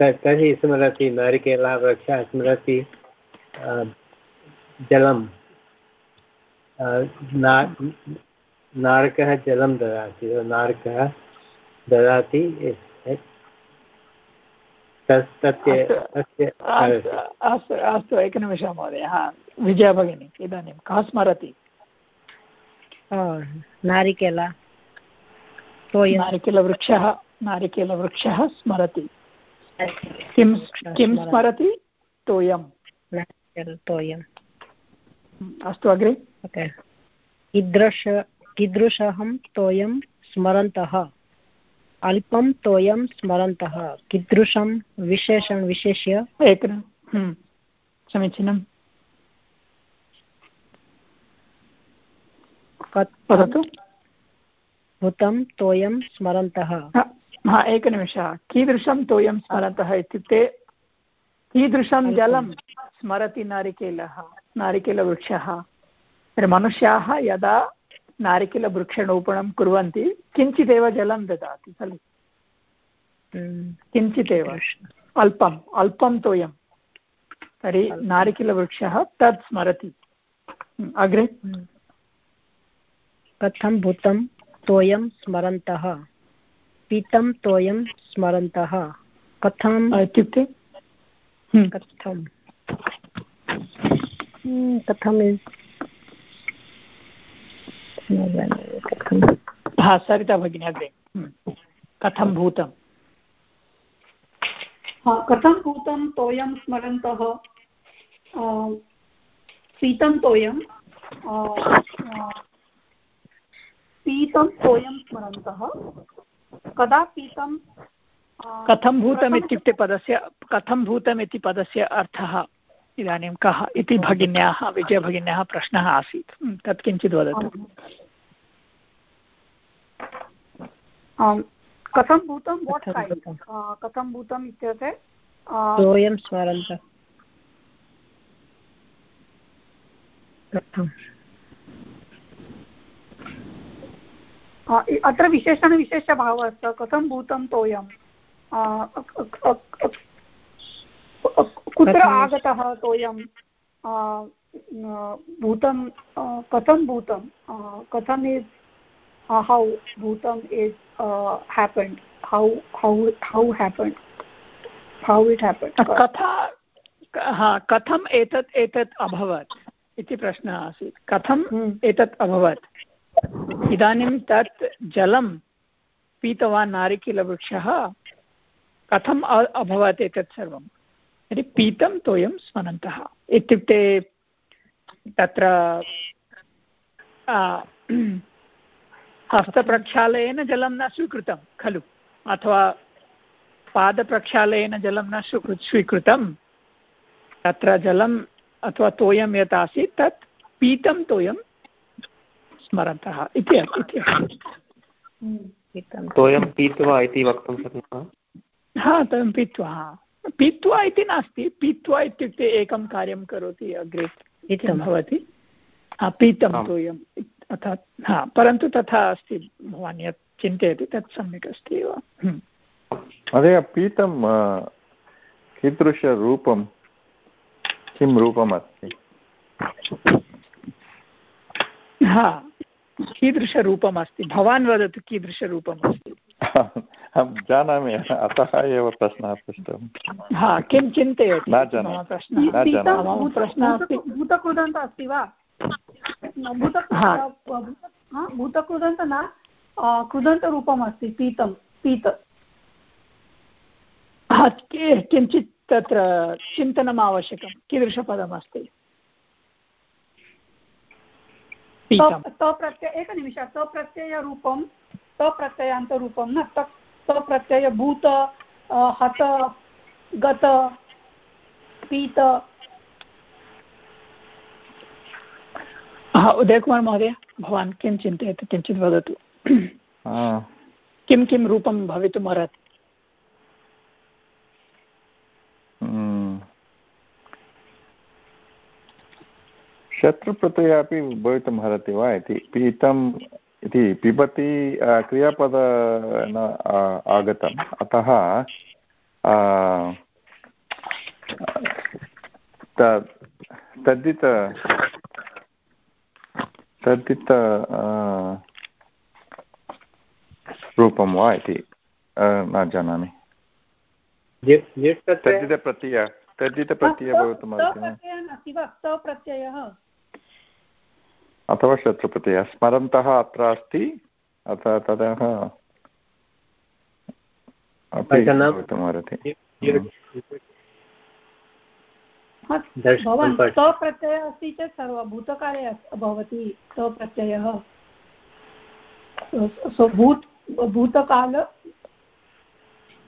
तर्हि स्मरति नारिकेलः वृक्षः स्मरति जलं नारकः जलं ददाति। नारकः ददाति अस्तु अस्तु एकनिमिषः महोदय। हा विजया भगिनी इदानीं कः स्मरति? नारिकेल नारिकेलवृक्षः नारिकेलवृक्षः स्मरति। किं किं स्मरति? तोयं तोयम्। अस्तु अग्रे। कीदृश कीदृशहं तोयं स्मरन्तः? अल्पं तोयं स्मरन्तः। कीदृशं विशेषं विशेष्य? एक हम्म, समीचीनं वदतु। भूतं तोयं स्मरन्तः। हा एकनिमिषः कीदृशं तोयं स्मरन्तः इत्युक्ते कीदृशं जलं स्मरति नारिकेलः नारिकेलवृक्षः? मनुष्याः यदा नारिकेलवृक्षरोपणं कुर्वन्ति किञ्चिदेव जलं ददाति खलु। किञ्चिदेव। अल्पम् अल्पं तोयं। तर्हि नारिकेलवृक्षः तत् स्मरति। अग्रे। कथं भूतं तोयं स्मरन्तः? पीतं तोयं स्मरन्तः। कथम्? इत्युक्ते? कथं कथम्? हा सरिता भगिनी अग्रे। कथं भूतं कथं भूतं तोयं स्मरन्तः? पीतं तोयं पीतं तोयं स्मरन्तः। कदा पीतं कथं भूतम् इत्युक्ते पदस्य कथं भूतम् इति पदस्य अर्थः इदानीं कः इति भगिन्याः विजयभगिन्याः प्रश्नः आसीत्। तत् किञ्चित् वदतु। कथं भूतं कथं भूतम् इत्युक्ते सोऽयं स्मरन्तः अत्र विशेषणविशेषभावः अस्ति। कथं भूतं तोयं? कुत्र आगतः तोयं? भूतं कथं भूतं? कथम् इस् हौ भूतम् is happened how how how happened how it happened कथा हा कथम् एतत् एतत् अभवत् इति प्रश्नः आसीत्। कथम् हम्म। एतत् अभवत्? इदानीं तत् जलं पीतवान् नारिकेलवृक्षः कथम् अभवत् एतत् सर्वं? तर्हि पीतं तोयं स्मरन्तः इत्युक्ते तत्र हस्तप्रक्षालयेन जलं न स्वीकृतं, खलु? अथवा पादप्रक्षालयेन जलं न स्वीकृतं, तत्र जलम् अथवा तोयं यत् आसीत्, तत् पीतं तोयं स्मरन्तः इति तोयं पीत्वा इति वक्तुं शक्नुमः? हा तत् पीत्वा हा। पीत्वा इति नास्ति पीत्वा इत्युक्ते एकं कार्यं करोति अग्रे इति भवति? पीतं तोयम् अर्थात् हा परन्तु तथा अस्ति भवान् यत् चिन्तयति तत् सम्यक् अस्ति एव। हम्म। महोदय पीतं कीदृशरूपं किं रूपम् अस्ति हा कीदृशरूपम् अस्ति भवान् वदतु कीदृशरूपम् अस्ति अहं जानामि अतः एव प्रश्नः पृष्टः हा किं चिन्तयति? न जानामि। भूतकृदन्त अस्ति। वा? भूतकृदन्त न कृदन्तरूपम् अस्ति पीतं। पीत किञ्चित् तत्र चिन्तनम् आवश्यकं कीदृशपदमस्ति? तप्रत्यय एकनिमिष तप्रत्ययरूपं तप्रत्ययान्तरूपं न तत् तप्रत्यय भूत हत गत पीत। उदयकुमार् महोदय भवान् किं चिन्तयति किञ्चित् वदतु। किं किं रूपं भवितुम् अर्हति शत्रुप्रत्ययः अपि भवितुम् अर्हति वा इति पीतम् इति पिबति क्रियापद न आगतम्। अतः तद्धित तद्धित रूपं वा इति न जानामि। तद्धितप्रत्यय तद्धितप्रत्यय भवितुमर्हति वा? अथवा शत्रुप्रत्ययः स्मरन्तः अत्र अस्ति। अतः ततः अपि भवितुमर्हति। भवान् प्रत्ययः अस्ति चेत् सर्वभूतकाले भवति प्रत्ययः भूत भूतकाल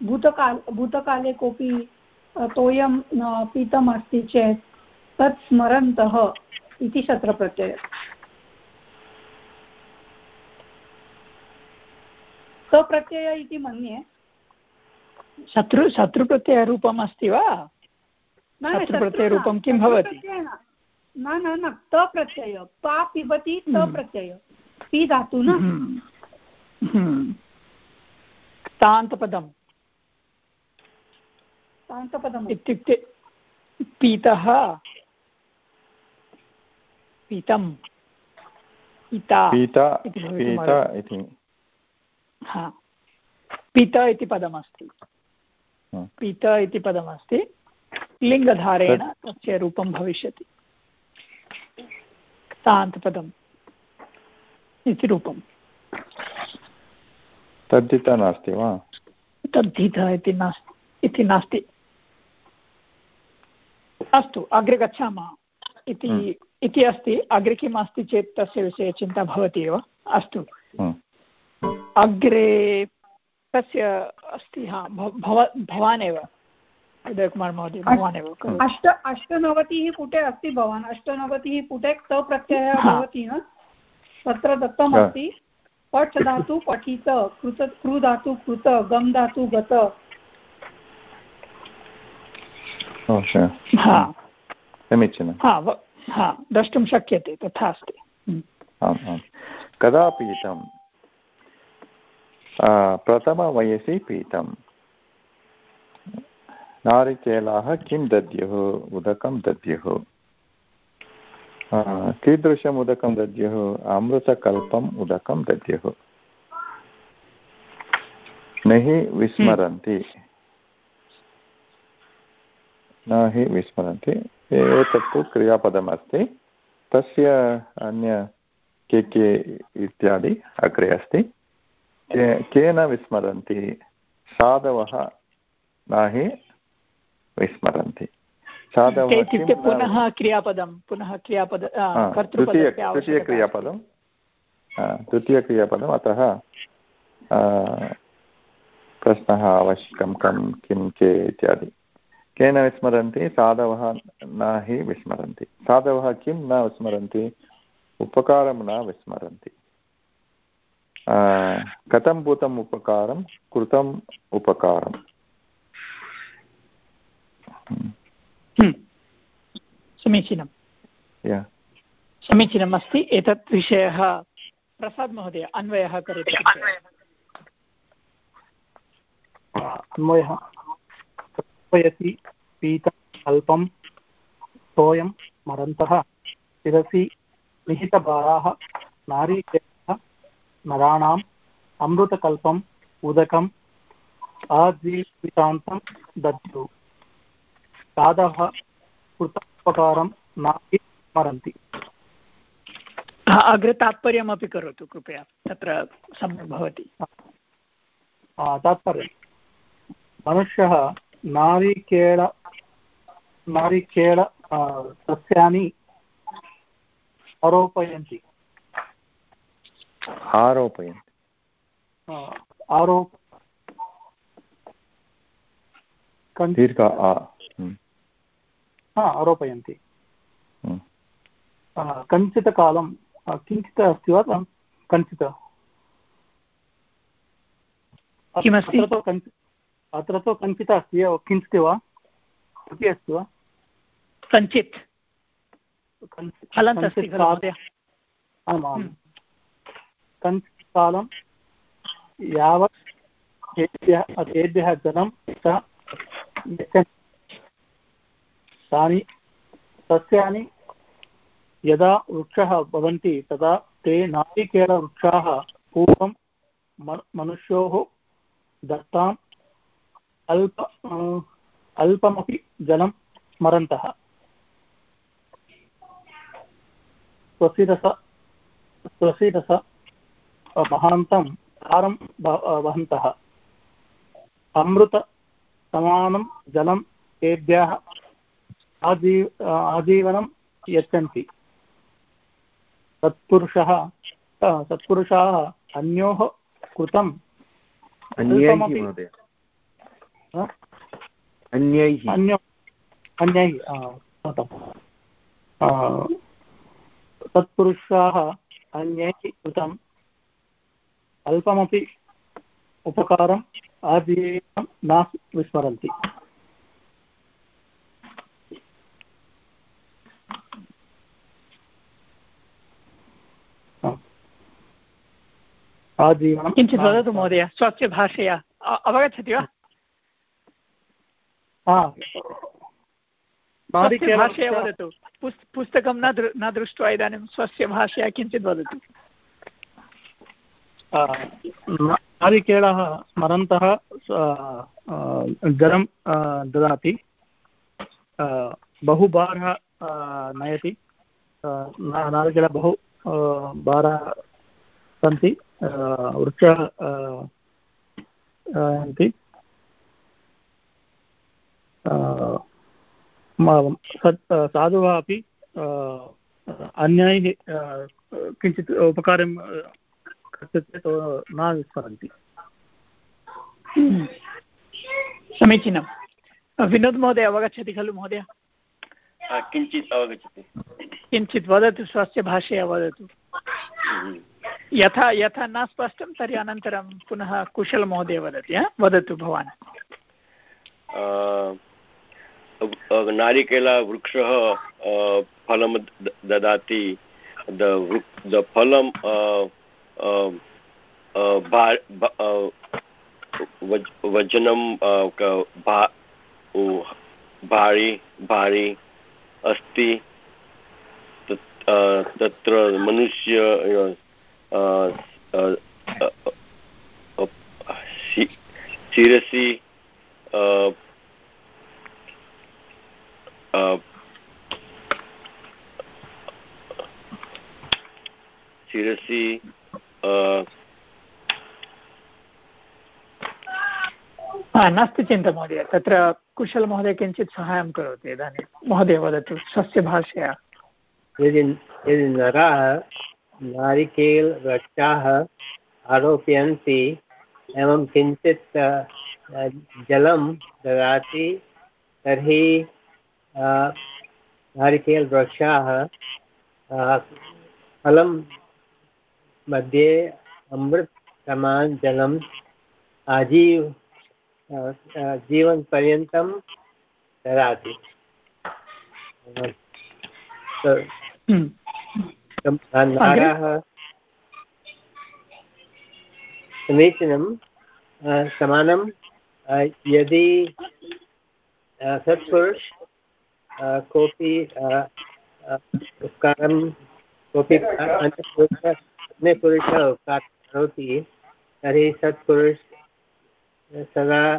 भूतकाल भूतकाले कोऽपि तोयं पीतम् अस्ति चेत् तत् स्मरन्तः इति शत्रप्रत्ययः। सप्रत्यय इति मन्ये। शत्रु शत्रुप्रत्ययरूपम् अस्ति वा शत्रुप्रत्ययरूपं किं भवति? न न न तप्रत्यय पा पिबति तप्रत्यय पि धातु न। हम्म। हम्म। तान्तपदं तान्तपदम्। इत्युक्ते पीतः। पीतं। पिता इति। हा. पित इति पदमस्ति. पित इति पदमस्ति. लिङ्गधारेण तस्य रूपं भविष्यति. तान्तपदम् इति रूपं तद्धिता नास्ति वा? तद्धितः इति नास्ति इति नास्ति. अस्तु अग्रे गच्छामः. इति हम्म। इति अस्ति. अग्रे किम् अस्ति चेत् तस्य विषये चिन्ता भवति एव. अस्तु। अग्रे कस्य अस्ति हा भव भवान् एव उदयकुमार् महोदय भवान् एव अष्ट अष्टनवतिः पुटे अस्ति भवान्। अष्टनवतिः पुटे क प्रत्ययः भवति न? तत्र दत्तमस्ति पठ धातु पठित कृत कृ धातु कृत गम् धातु गत। समीचीनं। हा द्रष्टुं शक्यते तथा अस्ति। कदा पीतं प्रथमवयसि पीतं नारिकेलाः किं दद्युः उदकं दद्युः कीदृशम् उदकं दद्युः अमृतकल्पम् उदकं दद्युः न हि विस्मरन्ति न हि विस्मरन्ति एतत्तु क्रियापदमस्ति तस्य अन्य के के इत्यादि अग्रे अस्ति केन विस्मरन्ति? साधवः न हि विस्मरन्ति इत्युक्ते पुनः क्रियापदं पुनः क्रियापद तृतीयक्रियापदं तृतीयक्रियापदम् अतः प्रश्नः आवश्यकं कं किं के इत्यादि। केन विस्मरन्ति? साधवः न हि विस्मरन्ति। साधवः किं न विस्मरन्ति? उपकारं न विस्मरन्ति। कथं भूतम् उपकारं कृतम् उपकारम् हम्म। समीचीनं। समीचीनम् अस्ति। एतत् विषयः प्रसाद् महोदय अन्वयः करोति अन्वयः। पीतम् अल्पं सोऽयं मरन्तः शिरसि निहितभाराः नारीकेलः नराणाम् अमृतकल्पम् उदकम् आजीवितान्तं दद्युः। साधः कृतोपकारं न स्मरन्ति। अग्रे तात्पर्यमपि करोतु कृपया। तत्र सम्यक् भवति। तात्पर्यं मनुष्यः नारिकेळ नारिकेळ सस्यानि आरोपयन्ति। आरोपयन्ति। आरोप दीर्घ आरोपयन्ति। कञ्चित् कालं किञ्चित् अस्ति वा? कञ्चित्। किमस्ति? अत्र तु कञ्चित् अस्ति किञ्चित् वा? अपि अस्ति वा? कञ्चित्। आम् आम् कञ्चित् कालं यावत् तेभ्यः तेभ्यः जलं तानि सस्यानि यदा वृक्षः भवन्ति तदा ते नारिकेलवृक्षाः पूर्वं म- मनुष्योः दत्ताम् अल्प अ, अल्पमपि जलं स्मरन्तः स्वसिरस स्वसिरस महान्तं व- वहन्तः। अमृतसमानं जलं तेभ्यः आजी आजीवनं यच्छन्ति। तत्पुरुषः अ, तत्पुरुषाः अन्योः कृतं अन्यैः हा? अन्यैः। आ, स्मृतम्। आ, तत्पुरुषाः अन्यैः कृतम् अल्पमपि उपकारम् आजीवनं न विस्मरन्ति. आजीवनं किञ्चित् वदतु महोदय स्वस्य भाषया अवगच्छति वा? हा। वदतु। पुस्तकं न दृ न दृष्ट्वा इदानीं स्वस्य भाषया किञ्चित् वदतु। नारिकेलः स्मरन्तः स- आ, जलं आ, ददाति। आ, बहुभारः आ, नयति। आ, ना- नारिकेल बहु आ, भारः सन्ति। आ, वृक्षः आ, सन्ति। आ, म- सत् साधुः अपि आ, अन्यैः आ, किञ्चित् उपकारं आ, तो न विस्मरन्ति समीचीनं। विनोद् महोदय अवगच्छति खलु महोदय? किञ्चित् अवगच्छति। किञ्चित् वदतु स्वस्य भाषया वदतु। यथा यथा न स्पष्टं तर्हि अनन्तरं पुनः कुशलमहोदय वदति? वदतु भवान्। नारिकेलवृक्षः फलं ददाति। वज- वजनं भारी भारी अस्ति तत्र मनुष्य शिरसि शिरसि नास्ति चिन्ता महोदय, तत्र कुशलमहोदय किञ्चित् सहायं करोति इदानीं। महोदय, वदतु स्वस्य भाषया यदि यदि नराः नारिकेलवृक्षाः आरोपयन्ति, एवं किञ्चित् जलं ददाति, तर्हि नारिकेलवृक्षाः फलं मध्ये अमृत समान जलं आजीव जीवनपर्यन्तं ददाति। नाराः समीचीनं समानं यदि सत्पुरुष कोऽपि उपकारं, कोऽपि अन्यपुरुषः अन्यपुरुषः उपकारं करोति तर्हि सत्पुरुष सदा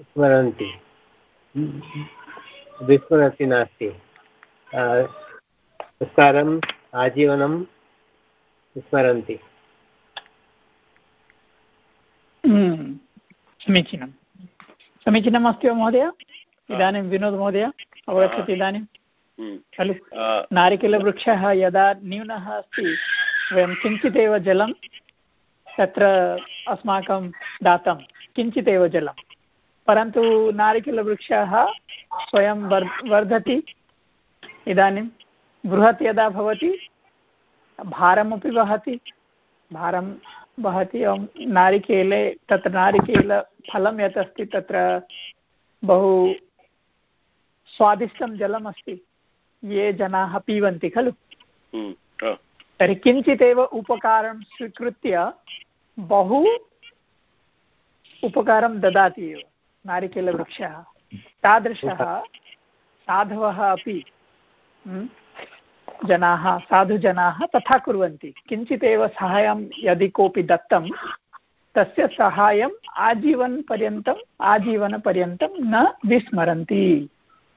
स्मरन्ति। विस्मरति नास्ति। उपकारम् आजीवनं स्मरन्ति। हम्म। समीचीनं। समीचीनम् वा महोदय? इदानीं विनोद् महोदय अवगच्छति इदानीं। खलु अ, नारिकेलवृक्षः यदा न्यूनः अस्ति वयं किञ्चिदेव जलं तत्र अस्माकं दातं किञ्चिदेव जलं। परन्तु नारिकेलवृक्षः स्वयं वर् वर्धति। इदानीं बृहत् यदा भवति भारमपि वहति। भारं वहति एवं नारिकेले तत्र नारिकेलफलं यत् अस्ति तत्र बहु स्वादिष्टं जलमस्ति। ये जनाः पिबन्ति खलु? हम्म, तर्हि किञ्चिदेव उपकारं स्वीकृत्य बहु उपकारं ददाति एव नारिकेलवृक्षः। तादृशः साधवः अपि हम्, जनाः साधुजनाः तथा कुर्वन्ति। किञ्चित् एव सहायं यदि कोऽपि दत्तं तस्य सहायम् आजीवनपर्यन्तम् आजीवनपर्यन्तं न विस्मरन्ति।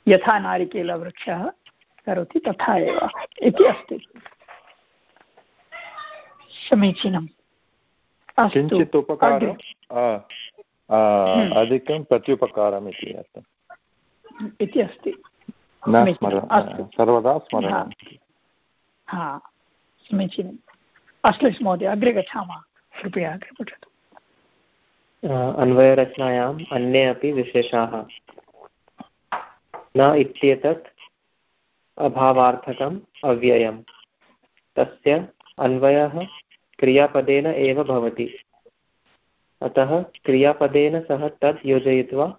यथा नारिकेलवृक्षः। करोति तथा एव इति अस्ति। समीचीनम्। किञ्चित् उपकारम् अधिकं प्रत्युपकारम् इति अर्थम् इति अस्ति। न सर्वदा स्मरणं हा। समीचीनम्। अश्लेष महोदय अग्रे गच्छामः। कृपया अग्रे पठतु। अन्वयरचनायाम् अन्ये अपि विशेषाः। न इत्येतत् अभावार्थकम् अव्ययम्। तस्य अन्वयः क्रियापदेन एव भवति। अतः क्रियापदेन सह तत् योजयित्वा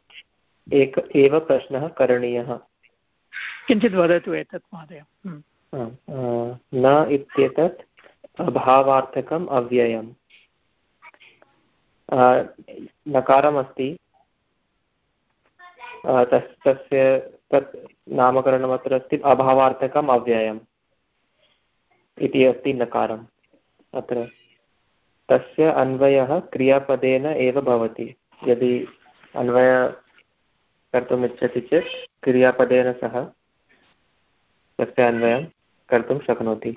एक एव प्रश्नः करणीयः। किञ्चित् वदतु एतत् महोदय। न इत्येतत् अभावार्थकम् अव्ययम्। नकारमस्ति। तस् तस्य तत् नामकरणमत्र अस्ति अभावार्थकम् अव्ययम् इति अस्ति नकारम्। अत्र तस्य अन्वयः क्रियापदेन एव भवति। यदि अन्वय कर्तुमिच्छति चेत् क्रियापदेन सह तस्य अन्वयं कर्तुं शक्नोति।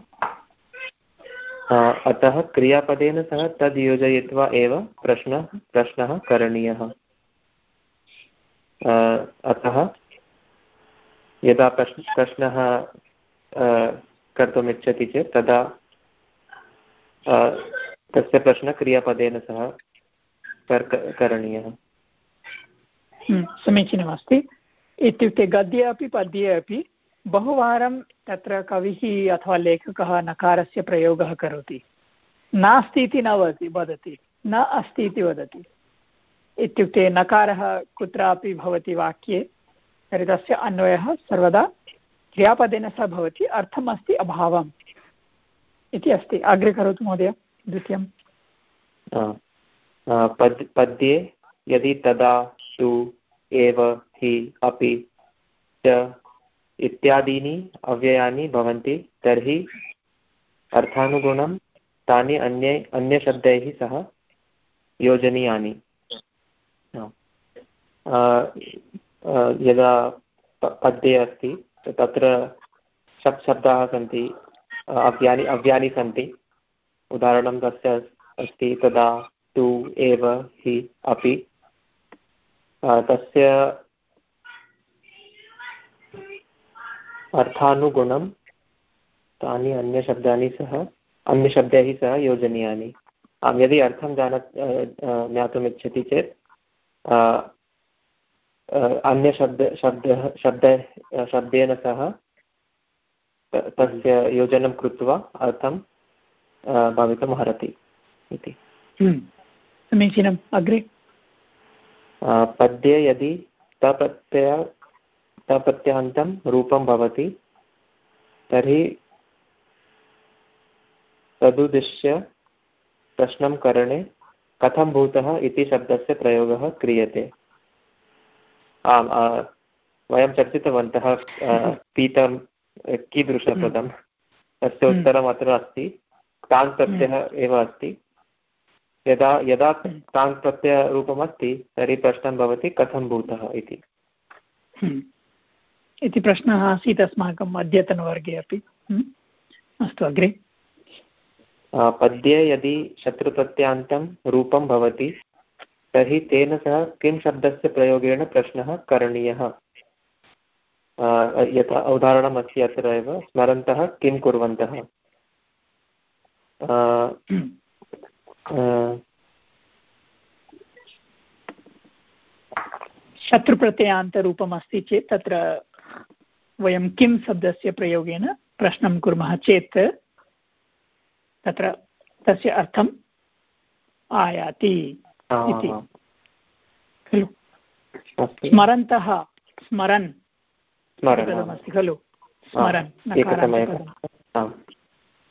अतः क्रियापदेन सह तद् योजयित्वा एव प्रश्नः प्रश्नः करणीयः। अतः यदा प्रश्न कर्तुम् इच्छति चेत् तदा तस्य प्रश्नः क्रियापदेन सह करणीयः। हम्म, समीचीनमस्ति इत्युक्ते गद्ये अपि पद्ये अपि बहुवारं तत्र कविः अथवा लेखकः नकारस्य प्रयोगः करोति। नास्ति इति न वदति वदति। न अस्ति इति वदति। इत्युक्ते नकारः कुत्रापि भवति वाक्ये। तर्हि तस्य अन्वयः सर्वदा क्रियापदेन सह भवति, अर्थमस्ति अभावम् इति अस्ति। अग्रे करोतु महोदय द्वितीयं पद्, पद्ये यदि तदा, तु, एव, हि, अपि, च इत्यादीनि अव्ययानि भवन्ति, तर्हि अर्थानुगुणं तानि अन्ये, अन्यशब्दैः सह योजनीयानि। यदा पद्ये अस्ति तत्र षट् शब्दाः सन्ति, अव्यानि अव्यानि सन्ति। उदाहरणं तस्य अस्ति तदा तु, एव, हि, अपि। तस्य अर्थानुगुणं तानि अन्यशब्दानि सह, अन्यशब्दैः सह योजनीयानि। यदि अर्थं जान ज्ञातुम् इच्छति चेत् अन्यशब्द शब्दः शब्द शब्देन सह तस्य योजनं कृत्वा अर्थं भवितुम् अर्हति इति। समीचीनम्। अग्रे? पद्ये यदि तप्रत्यय तप्रत्यान्तं रूपं भवति तर्हि तदुद्दिश्य प्रश्नं करणे कथं भूतः इति शब्दस्य प्रयोगः क्रियते। आम् वयं चर्चितवन्तः पीतं कीदृशपदं? तस्य हम्म। उत्तरम् अत्र अस्ति। ताङ् प्रत्ययः एव अस्ति। यदा यदा ताङ् प्रत्ययरूपमस्ति तर्हि प्रश्नं भवति कथं भूतः इति। हम्म। इति प्रश्नः आसीत् अस्माकम् अद्यतनवर्गे अपि। अस्तु अग्रे। पद्ये यदि शत्रुप्रत्यान्तं रूपं भवति तर्हि तेन सह किं शब्दस्य प्रयोगेण प्रश्नः करणीयः? यथा उदाहरणमस्ति अत्र एव, स्मरन्तः किं कुर्वन्तः? शत्रुप्रत्ययान्तरूपम् अस्ति चेत् तत्र वयं किं शब्दस्य प्रयोगेन प्रश्नं कुर्मः चेत् तत्र तस्य अर्थम् आयाति। इति। खलु। स्मरन्तः स्मरन्। पदमस्ति खलु। स्मरन्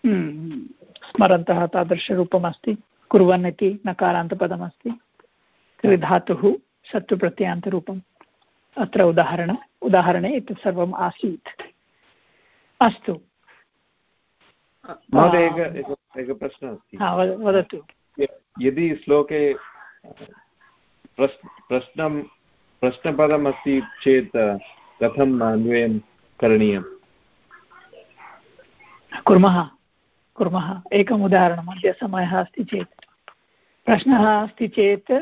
हम्म, स्मरन्तः तादृशरूपमस्ति कुर्वन् इति नकारान्तपदमस्ति। धातुः शत्रुप्रत्ययान्तरूपम्। अत्र उदाहरण उदाहरणे एतत् सर्वम् आसीत्। अस्तु। महोदय एक एक- एकः प्रश्नः अस्ति वदतु। यदि श्लोके प्रश्नं प्रश्नपदम् अस्ति चेत् कथम् अन्वयं करणीयम्? कुर्मः कुर्मः। एकम् उदाहरणम् अद्य समयः अस्ति चेत्। प्रश्नः अस्ति चेत्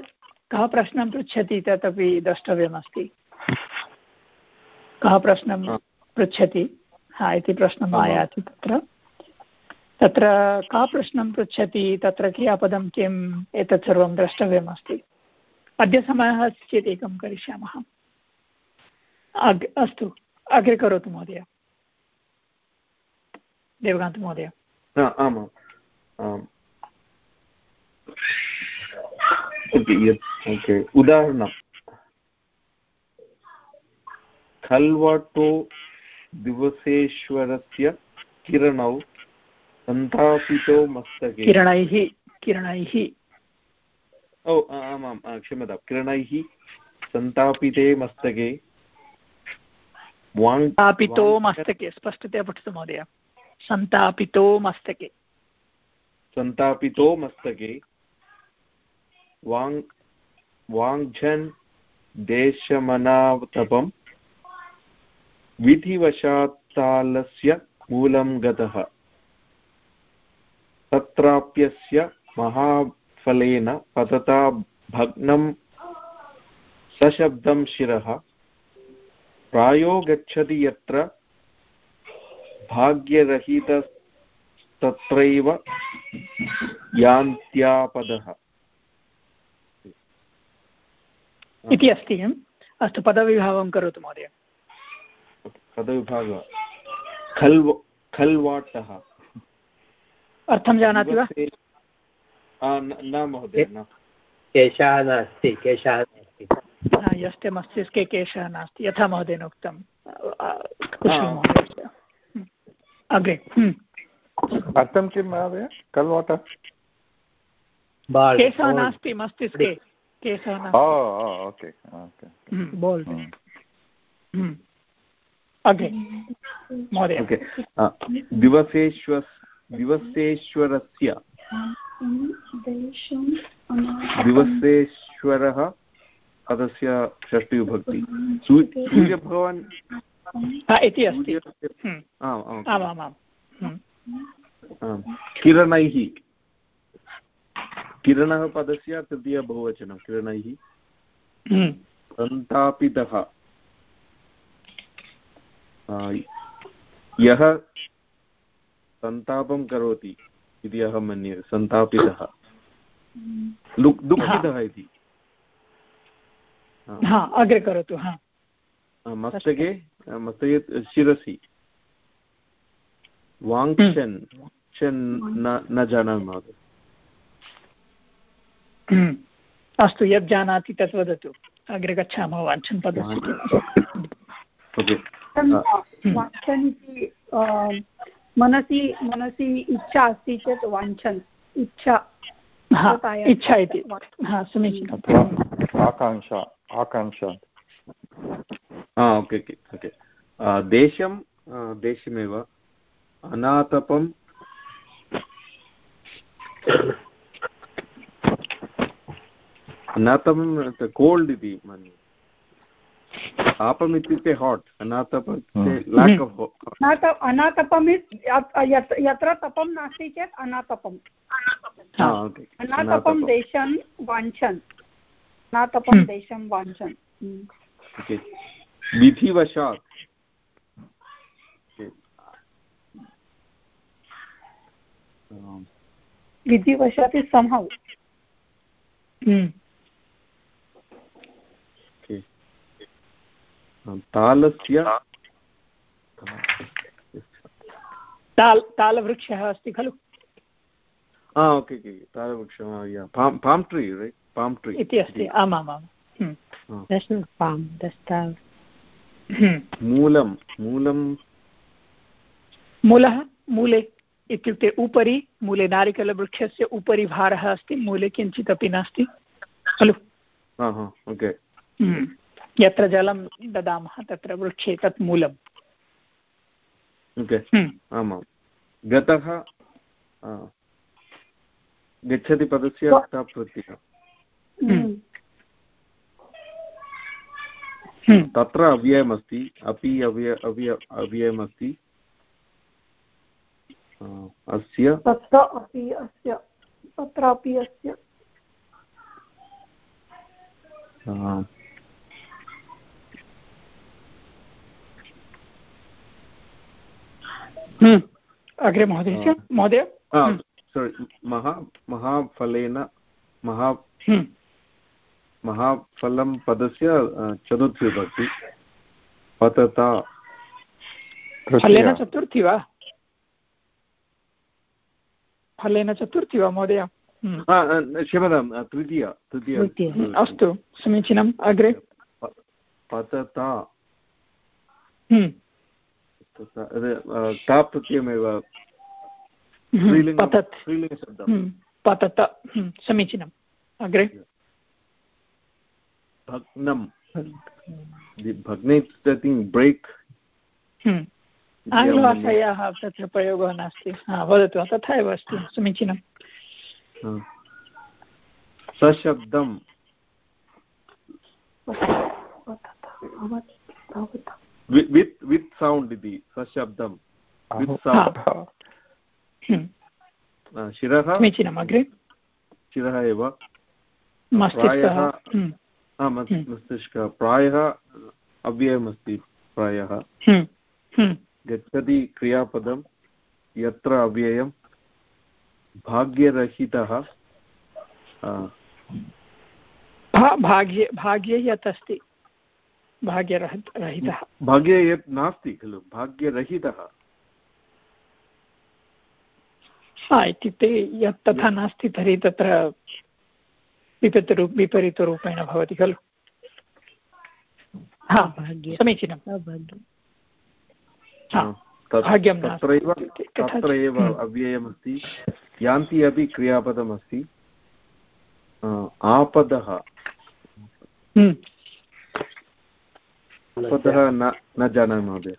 कः प्रश्नं पृच्छति तदपि द्रष्टव्यमस्ति। कः प्रश्नं पृच्छति? हा इति प्रश्नम् आयाति तत्र। तत्र का प्रश्नं पृच्छति, तत्र क्रियापदं किम्, एतत् सर्वं द्रष्टव्यमस्ति। अद्य समयः अस्ति चेत् एकं करिष्यामः। अग्, अस्तु, अग्रे करोतु महोदय। देवकान्तमहोदय उदाहरणं। खल्वटो दिवसेश्वरस्य किरणौ सन्तापितो मस्तके। किरणैः किरणैः। ओ आमां क्षम्यतां। किरणैः सन्तापिते मस्तके। वाङ्- मस्तके। स्पष्टतया पठतु महोदय। सन्तापितो मस्तके। सन्तापितो मस्तके। वाङ् वाङ्झन् विधिवशात्तालस्य मूलं गतः। तत्राप्यस्य महाफलेन पतता भग्नं सशब्दं शिरः। प्रायो गच्छति यत्र भाग्यरहितस्तत्रैव यान्त्यापदः। इति अस्ति अस्तु पदविभागं करोतु महोदय। पदविभागः। खल्व खल्वाटः अर्थं जानाति वा? न न महोदय न। केशः नास्ति केशः नास्ति। यस्य मस्तिष्के केशः नास्ति। यथा महोदयेन उक्तं। कुशलं महोदय। ह्म्. अग्रे अर्थं किं महोदय? कल्वाट केशः नास्ति मस्तिष्के। केशः नास्ति। Okay hmm. ह्म्. अग्रे महोदय। ओके। दिवसेश्वरस्य दिवसेश्वरः पदस्य षष्टिविभक्ति। सू- सूर्यभगवान् इति अस्ति। सूर्यस्य ह्म्. आम् आम्। आमामाम्। ह्म्. आम्। किरणैः। किरणः पदस्य तृतीय बहुवचनं। किरणैः। ह्म्. सन्तापितः। यः सन्तापं करोति इति अहं मन्ये सन्तापितः। लुक् दुःखितः इति। अग्रे करोतु हा। मस्तके मस्तके शिरसि। वाङ्क्षन् वाङ्क्षन् न जानामि महोदय। [COUGHS] अस्तु यत् जानाति तत् वदतु। अग्रे गच्छामः वाञ्छन् पदस्य मनसि मनसि इच्छा अस्ति चेत् वाञ्छन्। इच्छा। हा, इच्छा इति। समीचीनम्। आकाङ्क्षा आकाङ्क्षा। Okay okay okay. देशं देशमेव। अनातपं अनातपं कोल्ड् इति मन्ये। तापम् इत्युक्ते हाट् अनातपम् इत्युक्ते लाक् आफ् अनात अनातपम् यत्र तपं नास्ति चेत् अनातपम् अनातपं देशं वाञ्छन्। अनातपं हम्म। देशं वाञ्छन्। हम्म। विधिवशात्। विधिवशात् इस् सम्हौ ह्म्. ओके आम्, तालस्य ताल् तालवृक्षः अस्ति खलु? हा okay okay तालवृक्षः palm palm tree right palm tree. इति अस्ति ह्म्. मूलं मूलं मूलः मूले इत्युक्ते उपरि मूले नारिकेलवृक्षस्य उपरि भारः अस्ति मूले किञ्चित् अपि नास्ति। खलु? हा हा ओके। ह्म्. यत्र जलं ददामः तत्र वृक्षे तत् मूलम्। ओके। आमां गतः गच्छति पदस्य टप् प्रत्ययः हम्म। हम्म। तत्र अव्ययमस्ति अपि अव्यय अव्यय अव्ययमस्ति। अस्य? तत्र अपि अस्य। तत्रापि अस्य। अग्रे महोदय महोदय। सोरि महा महाफलेन महा हम्म। महाफलं पदस्य चतुर्थी विभक्ति पतता फलेन चतुर्थी वा? फलेन चतुर्थी वा महोदय? हम्म। क्षम्यतां तृतीय तृतीय। अस्तु समीचीनम् अग्रे। पतता। हम्म। ता प्रत्ययमेव पतत्। पतत समीचीनम्। अग्रे? भग्नं भग्ने ब्रेक्। आङ्ग्लभाषायाः तत्र प्रयोगः नास्ति। वदतु तथा एव अस्ति समीचीनम्। सशब्दं वित् वित् सौण्ड् इति सशब्दं वित् सौण्ड् शिरः? समीचीनम् अग्रे? शिरः एव. प्रायः मस्तिष्क. प्रायः अव्ययमस्ति प्रायः. गच्छति क्रियापदं यत्र अव्ययं भाग्यरहितः भाग्ये भाग्ये यत् अस्ति। भाग्यरहितः। भाग्ये यत् नास्ति खलु भाग्यरहितः। हा इत्युक्ते यत् तथा नास्ति तर्हि तत्र विपरीतरूप विपरीतरूपेण भवति खलु। हा समीचीनं तत्र एव अव्ययमस्ति। यान्ति अपि क्रियापदमस्ति। आपदः। आपदः न न जानामि महोदय।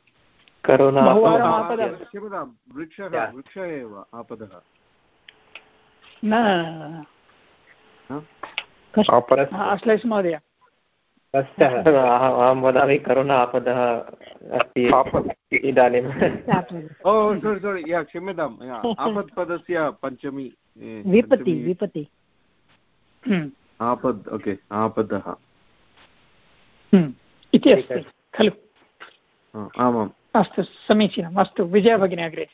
क्षम्यतां वृक्षः वृक्ष एव आपदः। न। अश्लेष महोदय। अहं वदामि करुणा आपदः अस्ति। इदानीं। ओ सोरि सोरि या क्षम्यताम् आपद्पदस्य पञ्चमी विपति विपति आपद् ओके आपदः। इति अस्ति खलु। आमाम्। अस्तु समीचीनम्। अस्तु विजया भगिनी अग्रे।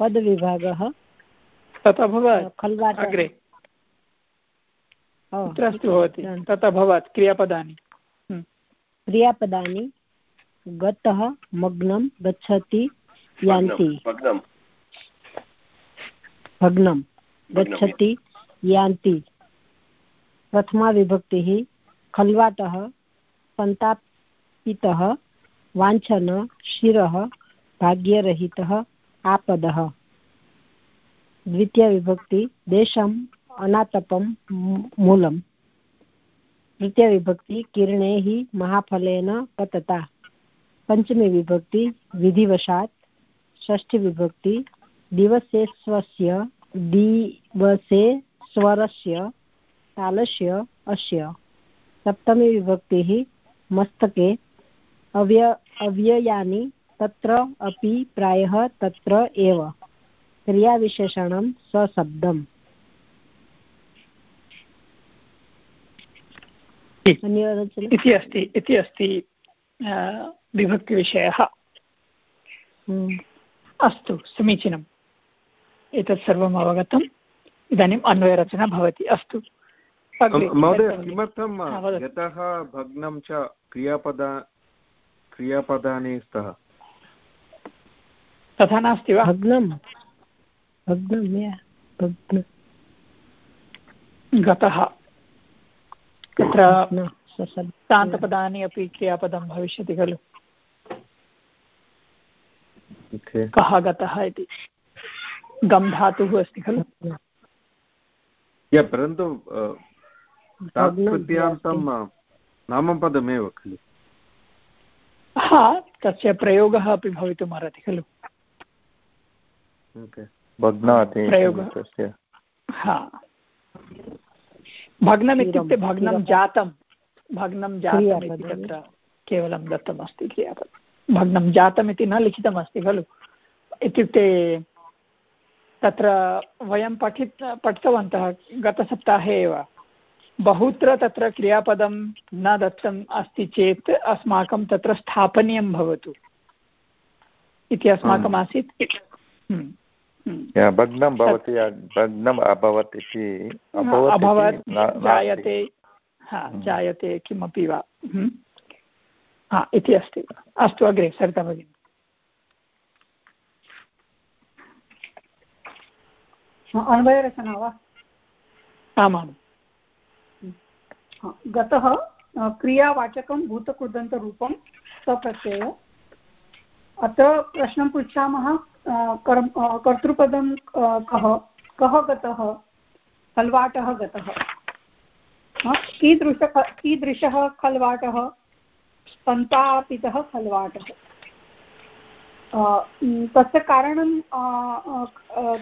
पदविभागः? तथा भवात् अग्रे। कुत्र अस्ति भवति? तथा भवात् क्रियापदानि। क्रियापदानि? गतः मग्नं गच्छति यान्ति। भग्नं गच्छति यान्ति। प्रथमा विभक्तिः खल्वाटः सन्तापितः, वाञ्छन, शिरः, भाग्यरहितः, आपदः। द्वितीयविभक्ति देशम् अनातपं मूलं तृतीयविभक्ति किरणैः महाफलेन पतता। पञ्चमी विभक्ति, विधिवशात्। षष्ठीविभक्ति दिवसे स्वस्य, दिवसे स्वरस्य, तालस्य, अस्य। सप्तमी विभक्तिः मस्तके अव्य अव्ययानि तत्र अपि प्रायः तत्र एव। क्रियाविशेषणं सशब्दम् इति अस्ति इति अस्ति विभक्तिविषयः। अस्तु समीचीनम्। एतत् सर्वम् अवगतम्। इदानीम् अन्वयरचना भवति। अस्तु। महोदय किमर्थं यतः भग्नं च क्रियापदा क्रियापदानि स्तः? तथा नास्ति वा? भग्नं। भग्नं गतः। तत्र शान्तपदानि अपि क्रियापदं भविष्यति खलु। कः गतः इति? गम् धातुः अस्ति खलु। परन्तु प्रत्यान्तं नामपदमेव खलु। हा तस्य प्रयोगः अपि भवितुम् अर्हति खलु भग्नाति प्रयोगः। हा। भग्नम् इत्युक्ते भग्नं जातं। भग्नं जातम् इति तत्र केवलं दत्तमस्ति क्रियापदं। भग्नं जातम् इति न लिखितमस्ति खलु। इत्युक्ते तत्र वयं पठित पठितवन्तः गतसप्ताहे एव। बहुत्र तत्र क्रियापदं न दत्तम् अस्ति चेत् अस्माकं तत्र स्थापनीयं भवतु इति अस्माकम् आसीत्। हम्म, हम्म। या, भग्नं भवति भग्नम् अभवत् इति अभवत्। जायते। हा जायते किमपि वा। हम्म। हा इति अस्ति। अस्तु अग्रे सरिता भगिनि। अन्वयरचना वा? आमां हा, गतः क्रियावाचकं भूतकृदन्तरूपं सप्रत्यय अत्र प्रश्नं पृच्छामः कर्म कर्तृपदं कः? कः गतः? खल्वाटः गतः। कीदृश, कीदृशः खल्वाटः? सन्तापितः खल्वाटः। तस्य कारणं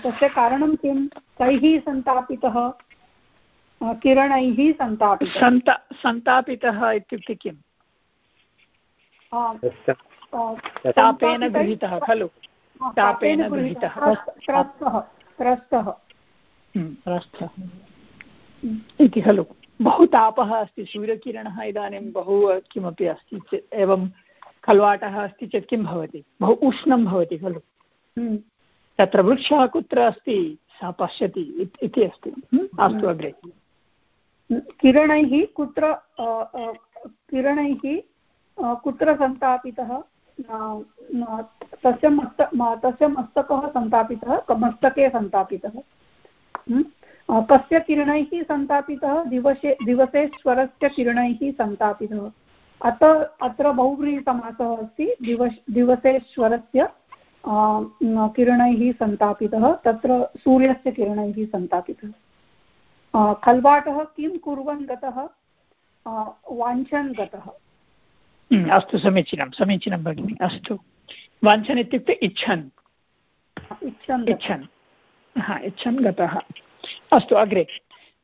तस्य कारणं किं? कैः सन्तापितः किरणैः सन्तापितः। सन्ता सन्तापितः इत्युक्ते किम्? तापेन गृहीतः खलु? तापेन गृहीतः। त्रस्त- त्रस्तः त्रस्तः। हम्म, इति खलु। बहु तापः अस्ति सूर्यकिरणः इदानीं बहु किमपि अस्ति चेत् एवं खल्वाटः अस्ति चेत् किं भवति? बहु उष्णं भवति खलु? हम्म। तत्र वृक्षः कुत्र अस्ति? सः पश्यति इति अस्ति। हम्म, अस्तु अग्रे। किरणैः कुत्र किरणैः कुत्र सन्तापितः? तस्य मस्त तस्य मस्तकः सन्तापितः मस्तके सन्तापितः? कस्य किरणैः सन्तापितः? दिवसे, दिवसेश्वरस्य किरणैः सन्तापितः। अत, अत्र बहुव्रीहिसमासः अस्ति। दिवस, दिवसेश्वरस्य किरणैः सन्तापितः। तत्र सूर्यस्य किरणैः सन्तापितः। खल्वाटः किं कुर्वन् गतः? अ, वाञ्छन् गतः। हम्म, अस्तु समीचीनं समीचीनं भगिनि अस्तु। वाञ्छन् इत्युक्ते इच्छन्। इच्छन् इच्छन्। हा इच्छन् गतः। अस्तु अग्रे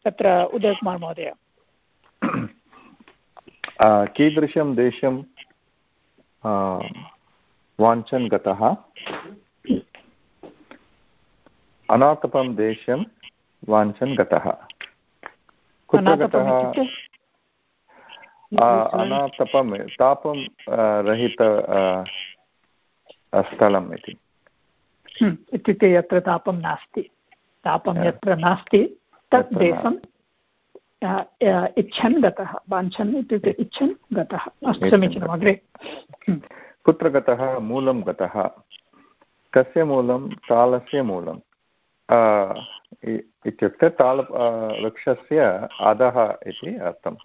तत्र उदयकुमार् महोदय। कीदृशं देशं वाञ्छन् गतः? अनातपं देशं वाञ्छन् गतः। कुत्र अनातपम् गतः इत्युक्ते आ, अनातपं तापं रहित स्थलम् इति। हम्म, इत्युक्ते यत्र तापं नास्ति। तापं यत्र नास्ति तत् देशं इच्छन् गतः वाञ्छन् इत्युक्ते इच्छन् गतः। अस्तु समीचीनम् अग्रे। हम्म, कुत्र गतः? मूलं गतः। कस्य मूलं? तालस्य मूलं। इत्युक्ते ताल वृक्षस्य अधः इति अर्थम्।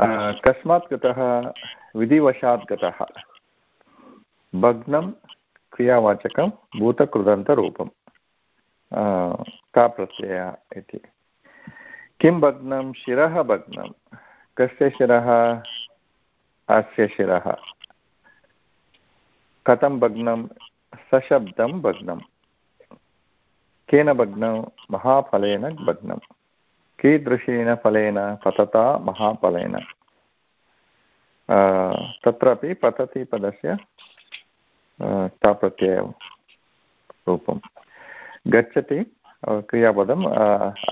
आ, कस्मात् गतः विधिवशात् गतः। भग्नं क्रियावाचकं भूतकृदन्तरूपं आ, का प्रत्ययः इति। किं भग्नं? शिरः भग्नं। कस्य शिरः? अस्य शिरः। कथं भग्नं? सशब्दं भग्नं केन भग्नं महाफलेन भग्नं कीदृशेन फलेन पतता महाफलेन? तत्रापि पतति पदस्य ताप्रत्यय रूपं गच्छति क्रियापदम्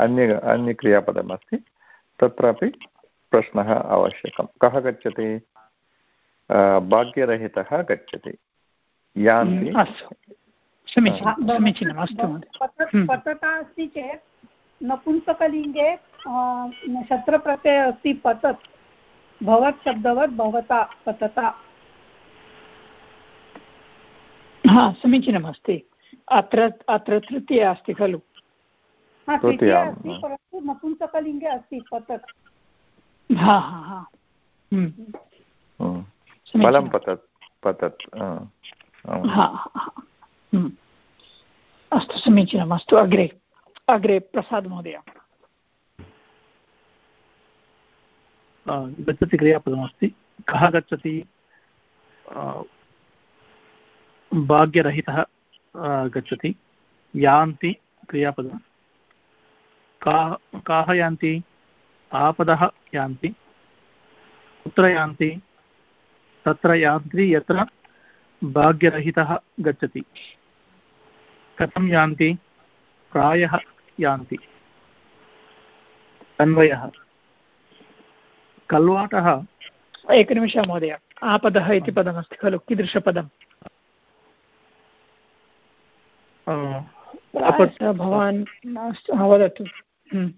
अन्य, अन्यक्रियापदम् अस्ति। तत्रापि प्रश्नः आवश्यकं कः गच्छति? भाग्यरहितः गच्छति। यान्ति। समीचीनं समीचीनम् अस्तु। पतता अस्ति चेत् नपुंसकलिङ्गे अ, शत्रप्रत्ययः अस्ति पतत्। भवत् शब्दवत् भवता पतता। हा समीचीनम् अस्ति। अत्र अत्र तृतीया अस्ति खलु। तृतीया, तृतीया अस्ति परन्तु नपुंसकलिङ्गे अस्ति पतत्। हा हा हा। समीचीनं। बलं पतत् पतत् हम्म। अस्तु समीचीनम् अस्तु अग्रे अग्रे प्रसाद् महोदय गच्छति क्रियापदमस्ति। कः गच्छति? भाग्यरहितः गच्छति। यान्ति क्रियापदं काः काः यान्ति? आपदः यान्ति। कुत्र यान्ति? तत्र यान्ति, यत्र भाग्यरहितः गच्छति। कथं यान्ति? प्रायः यान्ति। अन्वयः। कल्वाटः एकनिमिषः महोदय। आपदः इति पदमस्ति खलु कीदृशपदम्? भवान् वदतु। हम्म।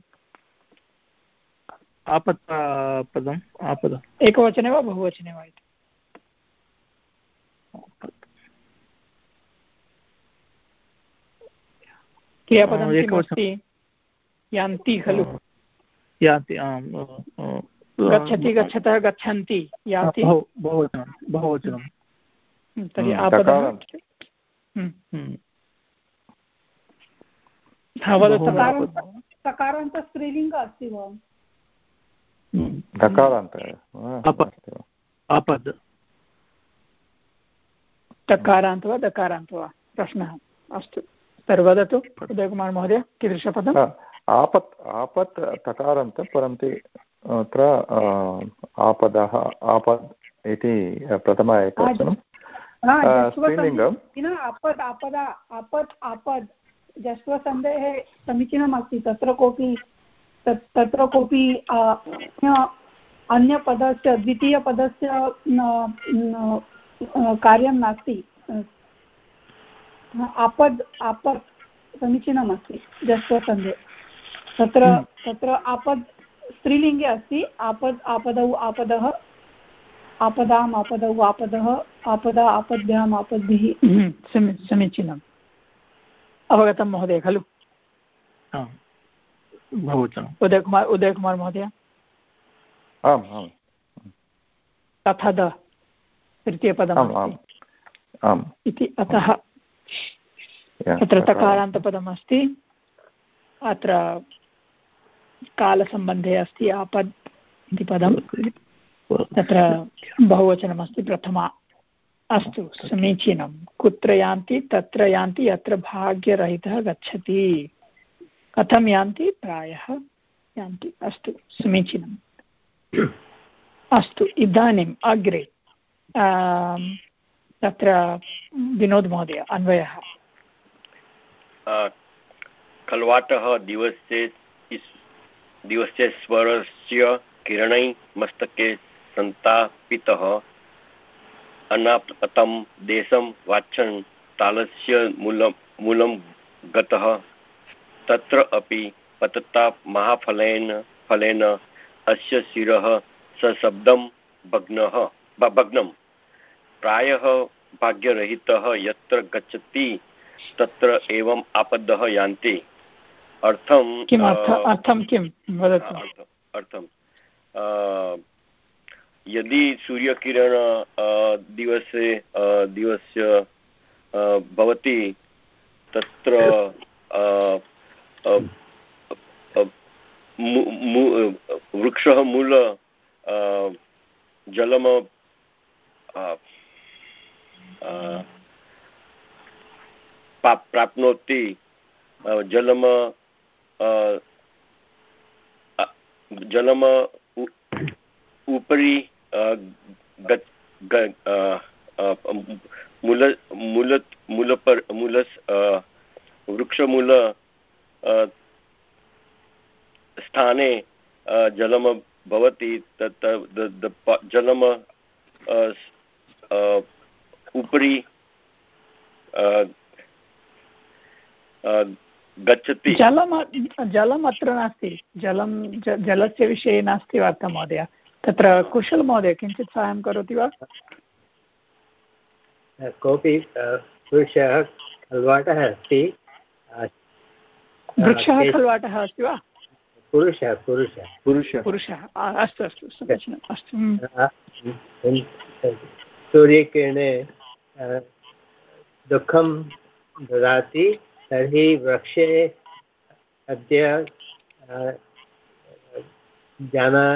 आपत् पदम् आपद। एकवचने वा बहुवचने वा इति? क्रियापदं किमस्ति? यान्ति खलु। यान्ति आम् गच्छति गच्छतः गच्छन्ति याति बहुवचनं बहुवचनं। हम्म, तर्हि आपदं हा स्त्रीलिङ्ग अस्ति वा? आपद् तकारान्त वा दकारान्त वा? प्रश्नः। अस्तु। तर्हि वदतु उदयकुमार् महोदय कीदृशपदम् आपत् आपत् तकारान्त परन्तु अत्र आपदः आपद् इति प्रथम एकवचनं. स्त्रीलिङ्गम्। आपद् आपदा जस्वसन्धेः समीचीनम् अस्ति तत्र कोऽपि तत्र कोऽपि अन्यपदस्य द्वितीयपदस्य कार्यं नास्ति। आपद् आपद् समीचीनमस्ति जस्वसन्धे तत्र हम्म। तत्र आपद् स्त्रीलिङ्गे अस्ति आपद् आपदौ आपदः आपदाम् आपदौ आपदः आपदा आपद्भ्याम् आपद्भिः। हम्म, समीचीनम्। अवगतं महोदय खलु? उदयकुमार् उदयकुमार् महोदय? आम् आम्। तथा द तृतीयपदम् इति अतः तत्र तकारान्तपदमस्ति। अत्र कालसम्बन्धे अस्ति आपद् इति पदं। तत्र बहुवचनमस्ति प्रथमा। अस्तु समीचीनं। कुत्र यान्ति तत्र यान्ति यत्र भाग्यरहितः गच्छति। कथं यान्ति प्रायः यान्ति। अस्तु समीचीनम्। [COUGHS] अस्तु इदानीम् अग्रे। तत्र विनोद् महोदय अन्वयः खल्वाटः दिवसे दिवसे स्वरस्य किरणै मस्तके सन्तापितः। अनापतं देशं वाचन् तालस्य मूलं मूलं गतः। तत्र अपि पतता महाफलेन, फलेन अस्य शिरः सशब्दं भग्नः भग्नं प्रायः भाग्यरहितः यत्र गच्छति तत्र एवम् आपदः यान्ति। अर्थं किम् अर्थं किं वदतु। अर्थं यदि सूर्यकिरण दिवसे दिवस्य भवति तत्र वृक्षः मूल जलम प्राप्नोति जलम जलम उपरि मूल मूल मूल पर मूल वृक्षमूल स्थाने जलं भवति तत् जलम उपरि गच्छति। जलम् जलम् अत्र नास्ति। जलं जलस्य विषये नास्ति वार्ता महोदय। तत्र कुशल महोदय किञ्चित् साहाय्यं करोति वा? कोऽपि पुरुषः खल्वाटः अस्ति। वृक्षः खल्वाटः अस्ति वा? पुरुषः पुरुषः। पुरुषः। पुरुषः। अस्तु अस्तु समीचीनम् अस्तु हम्म। सूर्यकिरणे दुःखं ददाति, तर्हि वृक्षे अद्य जाना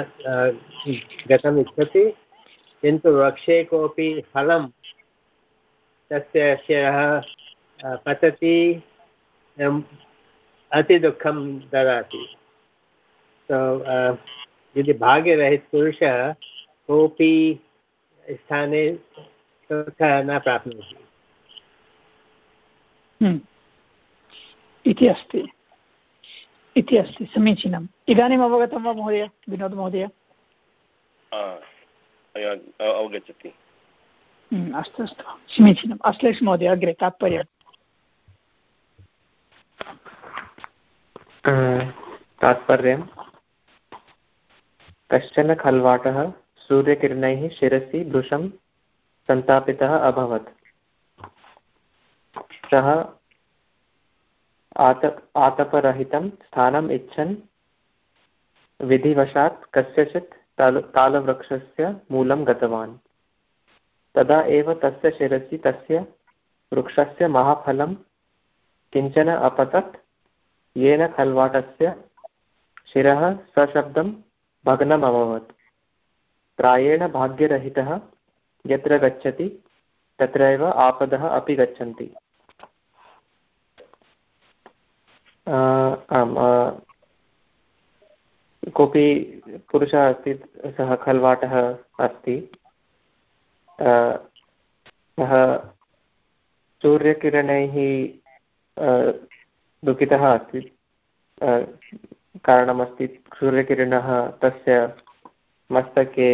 गतम् इच्छति, किन्तु वृक्षे कोऽपि फलं तस्य शिरः पतति अतिदुःखं ददाति। यदि भाग्यरहित पुरुषः कोऽपि स्थाने सुखः न प्राप्नोति हम्म। इति अस्ति। इति अस्ति। समीचीनम्। इदानीम् अवगतं वा महोदय? विनोद् महोदय? अवगच्छति। हम्म, अस्तु अस्तु। समीचीनम्। अश्लेष महोदय अग्रे तात्पर्यम्। तात्पर्यं कश्चन खल्वाटः सूर्यकिरणैः शिरसि भृशं सन्तापितः अभवत्। सः आत, आतपरहितं स्थानम् इच्छन्। विधिवशात् कस्यचित् ताल, तालवृक्षस्य मूलं गतवान्। तदा एव तस्य शिरसि तस्य वृक्षस्य महाफलं किंचन अपतत्। येन खल्वाटस्य शिरः सशब्दं भग्नम् अभवत् प्रायेण भाग्यरहितः यत्र गच्छति, तत्रैव आपदः अपि गच्छन्ति। आम् कोऽपि पुरुषः अस्ति, सः खल्वाटः अस्ति सः सूर्यकिरणैः दुःखितः अस्ति कारणमस्ति, सूर्यकिरणः तस्य मस्तके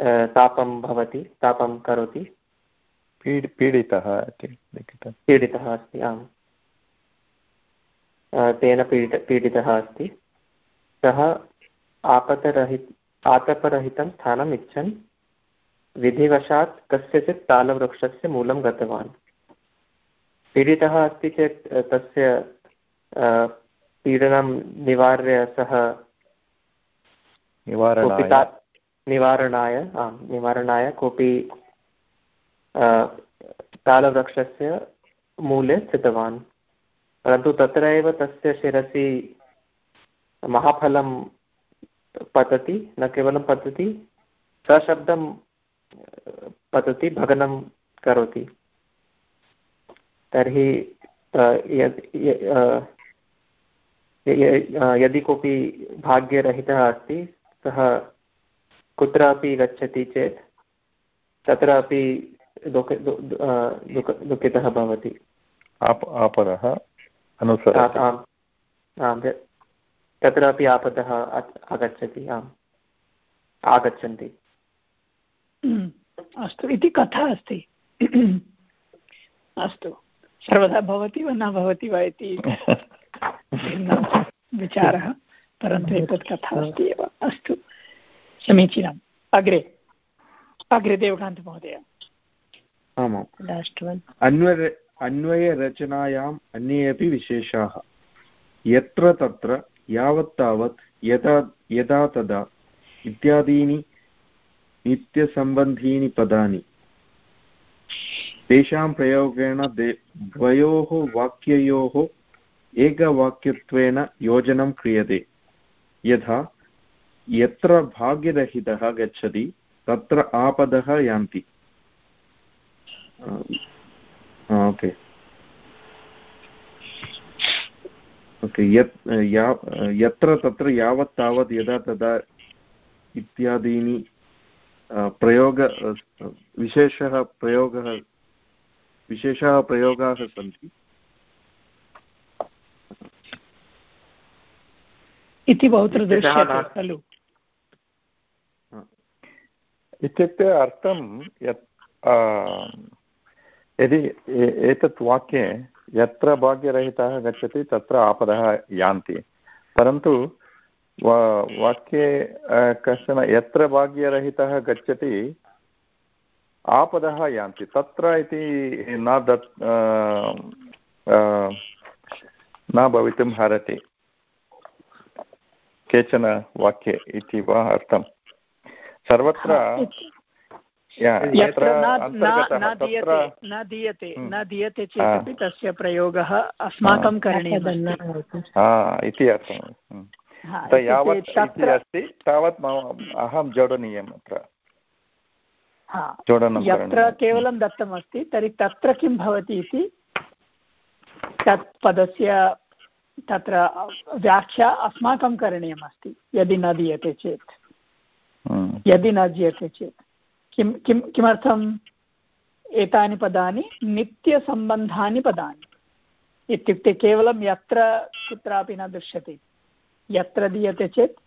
तापं भवति तापं करोति। पीड पीडितः पीडितः अस्ति आम्। तेन पीडित पीडितः अस्ति। सः आपतरहित आतपरहितं स्थानम् इच्छन्। विधिवशात् कस्यचित् तालवृक्षस्य मूलं गतवान्। पीडितः अस्ति चेत् तस्य पीडनं निवार्य सः निवारणाय, आम्, निवारणाय कोऽपि तालवृक्षस्य मूले स्थितवान्। परन्तु तत्र एव तस्य शिरसि महाफलं पतति, न केवलं पतति, सशब्दं पतति, भग्नं करोति। तर्हि यदि कोऽपि भाग्यरहितः अस्ति, सः कुत्रापि गच्छति चेत् तत्र अपि दुःख दुःखितः भवति। आपदः अनुसरति। आम्। आम् तत्रापि आपदः आगच्छति आम्। आगच्छन्ति। अस्तु इति कथा अस्ति। अस्तु सर्वदा भवति वा न भवति वा इति विचारः परन्तु एतत् कथा अस्ति एव। अस्तु। समीचीनम्। अग्रे। अग्रे देवकान्तमहोदय आमाम्। अन्वय अन्वयरचनायाम् अन्ये अपि विशेषाः। यत्र तत्र यावत् तावत् यदा यदा तदा इत्यादीनि नित्यसम्बन्धीनि पदानि। तेषां प्रयोगेण द्वयोः वाक्ययोः एकवाक्यत्वेन योजनं क्रियते। यथा यत्र भाग्यरहितः गच्छति तत्र आपदः यान्ति। ओके। ओके यत् यत्र तत्र यावत् तावत् यदा तदा इत्यादीनि प्रयोग विशेषः प्रयोगः विशेषाः प्रयोगाः सन्ति। इति बहुत्र दृश्यते खलु। इत्युक्ते अर्थं यत् यदि एतत् वाक्ये यत्र भाग्यरहितः गच्छति, तत्र आपदः यान्ति। परन्तु वा, वाक्ये कश्चन यत्र भाग्यरहितः गच्छति, आपदः यान्ति। तत्र इति न दत् न भवितुम् अर्हति। केचन वाक्ये इति वा अर्थं सर्वत्र यत्र न दीयते हम्म। न दीयते चेदपि तस्य प्रयोगः अस्माकं करणीयः इति अर्थं। हम्म। यावत् इति अस्ति तावत् अहं जोडनीयम् अत्र। यत्र केवलं दत्तमस्ति तर्हि तत्र किं भवति इति तत् पदस्य तत्र व्याख्या अस्माकं करणीयमस्ति यदि न दीयते चेत्। यदि न दीयते चेत्। किं किं किमर्थम् एतानि पदानि? नित्यसम्बन्धानि पदानि। इत्युक्ते केवलं यत्र कुत्रापि न दृश्यते। यत्र दीयते चेत्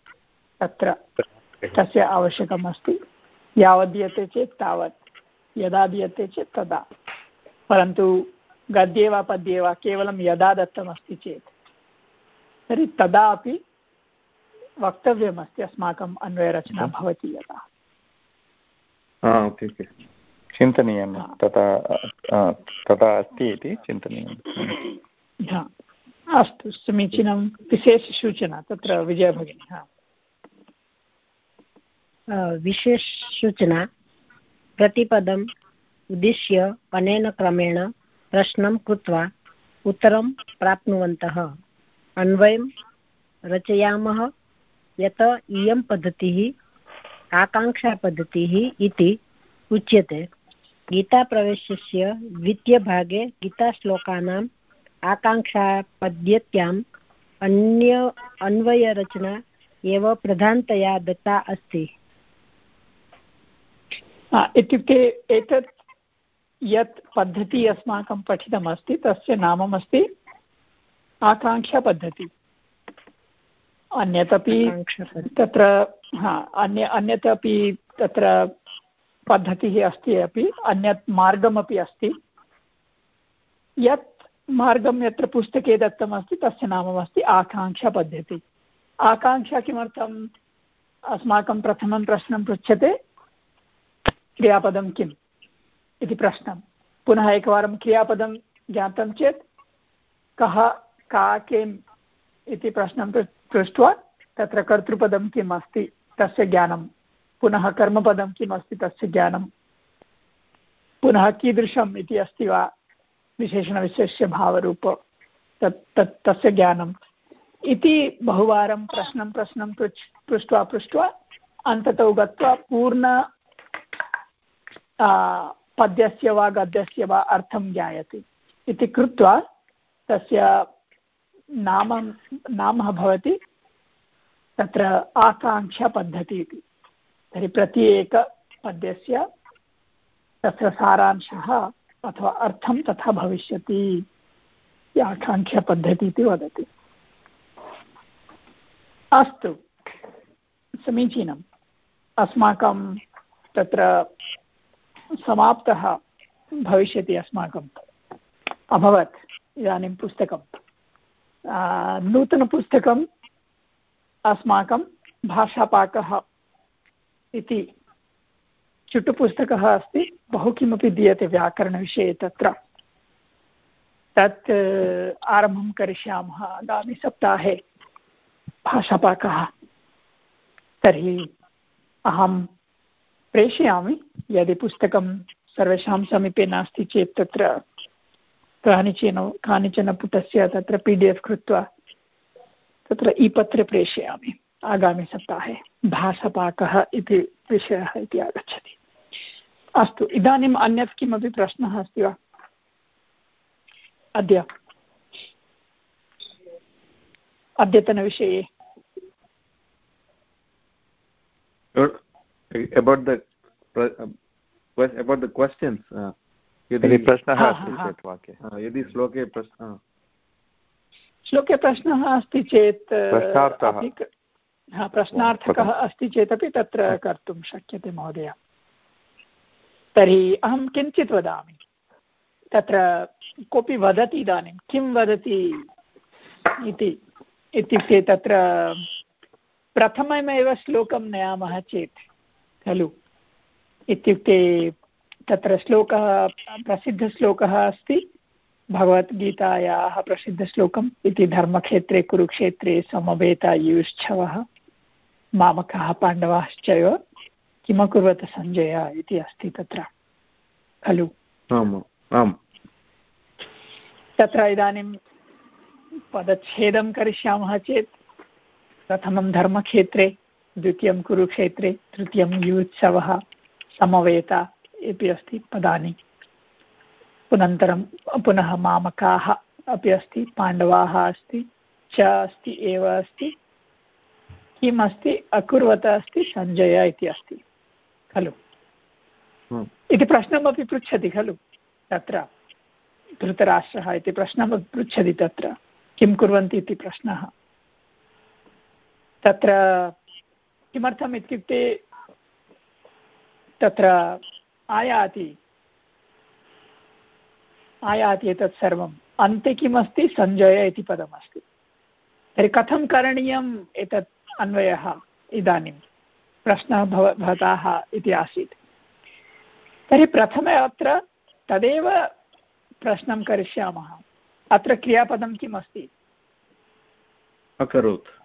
तत्र तस्य आवश्यकम् अस्ति यावत् दीयते चेत् तावत्। यदा दीयते चेत् तदा। परन्तु गद्ये वा पद्ये वा केवलं यदा दत्तमस्ति चेत् तर्हि तदा अपि वक्तव्यमस्ति अस्माकम् अन्वयरचना भवति यदा। चिन्तनीयं तथा तथा अस्ति इति चिन्तनीयम् अस्तु समीचीनं विशेषसूचना तत्र विजयभगिनी विशेषसूचना प्रतिपदम् उद्दिश्य अनेन क्रमेण प्रश्नं कृत्वा उत्तरं प्राप्नुवन्तः। अन्वयं रचयामः। यत इयं पद्धतिः, आकाङ्क्षापद्धतिः इति उच्यते। गीताप्रवेशस्य द्वितीयभागे गीताश्लोकानाम् आकाङ्क्षापद्धत्याम् अन्य अन्वयरचना एव प्रधानतया दत्ता अस्ति। इत्युक्ते एतत् यत् पद्धतिः अस्माकं पठितमस्ति, तस्य नाममस्ति आकाङ्क्षापद्धति। अन्यत् अपि तत्र हा अन्य अन्यत् अपि तत्र पद्धतिः अस्ति अपि अन्यत् मार्गमपि अस्ति। यत् मार्गं यत्र पुस्तके दत्तमस्ति तस्य नाममस्ति आकाङ्क्षापद्धति। आकाङ्क्षा किमर्थम्? अस्माकं प्रथमं प्रश्नं पृच्छ्यते क्रियापदं किम् इति प्रश्नं। पुनः एकवारं क्रियापदं ज्ञातं चेत् कः का किम् इति प्रश्नं पृष्ट्वा तत्र कर्तृपदं किम् अस्ति, तस्य ज्ञानं। पुनः कर्मपदं किम् अस्ति, तस्य ज्ञानं। पुनः कीदृशम् इति अस्ति वा? विशेषणविशेष्य भावरूप। तत् तत्, तस्य ज्ञानम्। इति बहुवारं प्रश्नं प्रश्नं पृच्, पृष्ट्वा पृष्ट्वा अन्ततो गत्वा पूर्ण पद्यस्य वा, गद्यस्य वा अर्थं ज्ञायते। इति कृत्वा तस्य नाम नाम भवति तत्र आकाङ्क्षापद्धतिः इति। तर्हि प्रति एकपद्यस्य तत्र सारांशः अथवा अर्थं तथा भविष्यति आकाङ्क्षापद्धतिः इति वदति। अस्तु, समीचीनम्। अस्माकं तत्र समाप्तः भविष्यति अस्माकम्। अभवत्, इदानीं पुस्तकं नूतनपुस्तकम् अस्माकं भाषापाकः इति चुटुपुस्तकः अस्ति। बहु किमपि दीयते व्याकरणविषये तत्र। तत् आरम्भं करिष्यामः आगामिसप्ताहे भाषापाकः। तर्हि अहं प्रेषयामि। यदि पुस्तकं सर्वेषां समीपे नास्ति चेत् तत्र कानिचन कानिचन पुटस्य तत्र पी डि एफ् कृत्वा तत्र ई पत्रे प्रेषयामि आगामिसप्ताहे भाषपाकः इति विषयः इति आगच्छति। अस्तु, इदानीम् अन्यत् किमपि प्रश्नः अस्ति वा? अद्य? अद्यतनविषये। About the about the questions यदि प्रश्नः अस्ति चेत् वाक्ये। यदि श्लोके प्रश्नः श्लोके प्रश्नः अस्ति चेत् प्रश्नार्थकः अस्ति चेदपि तत्र कर्तुं शक्यते महोदय। तर्हि अहं किञ्चित् वदामि। तत्र कोऽपि वदति इदानीं किं वदति इति इत्युक्ते तत्र प्रथममेव श्लोकं नयामः चेत् खलु। इत्युक्ते तत्र श्लोकः प्रसिद्धश्लोकः अस्ति। भगवद्गीतायाः प्रसिद्धश्लोकम् इति धर्मक्षेत्रे कुरुक्षेत्रे समवेतायुश्छवः मामकाः पाण्डवाश्चैव किमकुर्वत सञ्जय इति अस्ति तत्र। खलु? तत्र इदानीं पदच्छेदं करिष्यामः चेत् प्रथमं धर्मक्षेत्रे द्वितीयं कुरुक्षेत्रे तृतीयं युत्सवः समवेता इति अस्ति पदानि। पुनन्तरं पुनः मामकाः अपि अस्ति पाण्डवाः अस्ति च अस्ति एव अस्ति। किम् अस्ति? अकुर्वत अस्ति सञ्जय इति अस्ति। खलु? हम्म। इति प्रश्नमपि पृच्छति खलु? तत्र। धृतराष्ट्रः इति प्रश्नमपि पृच्छति तत्र। किं कुर्वन्ति इति प्रश्नः? तत्र किमर्थम् इत्युक्ते तत्र आयाति। आयाति एतत् सर्वम्। अन्ते किमस्ति? सञ्जय इति पदमस्ति। तर्हि कथं करणीयम् एतत् अन्वयः इदानीं? प्रश्नः भव भवताः इति आसीत्। तर्हि प्रथमे अत्र तदेव प्रश्नं करिष्यामः। अत्र क्रियापदं किम् अस्ति अकरोत्।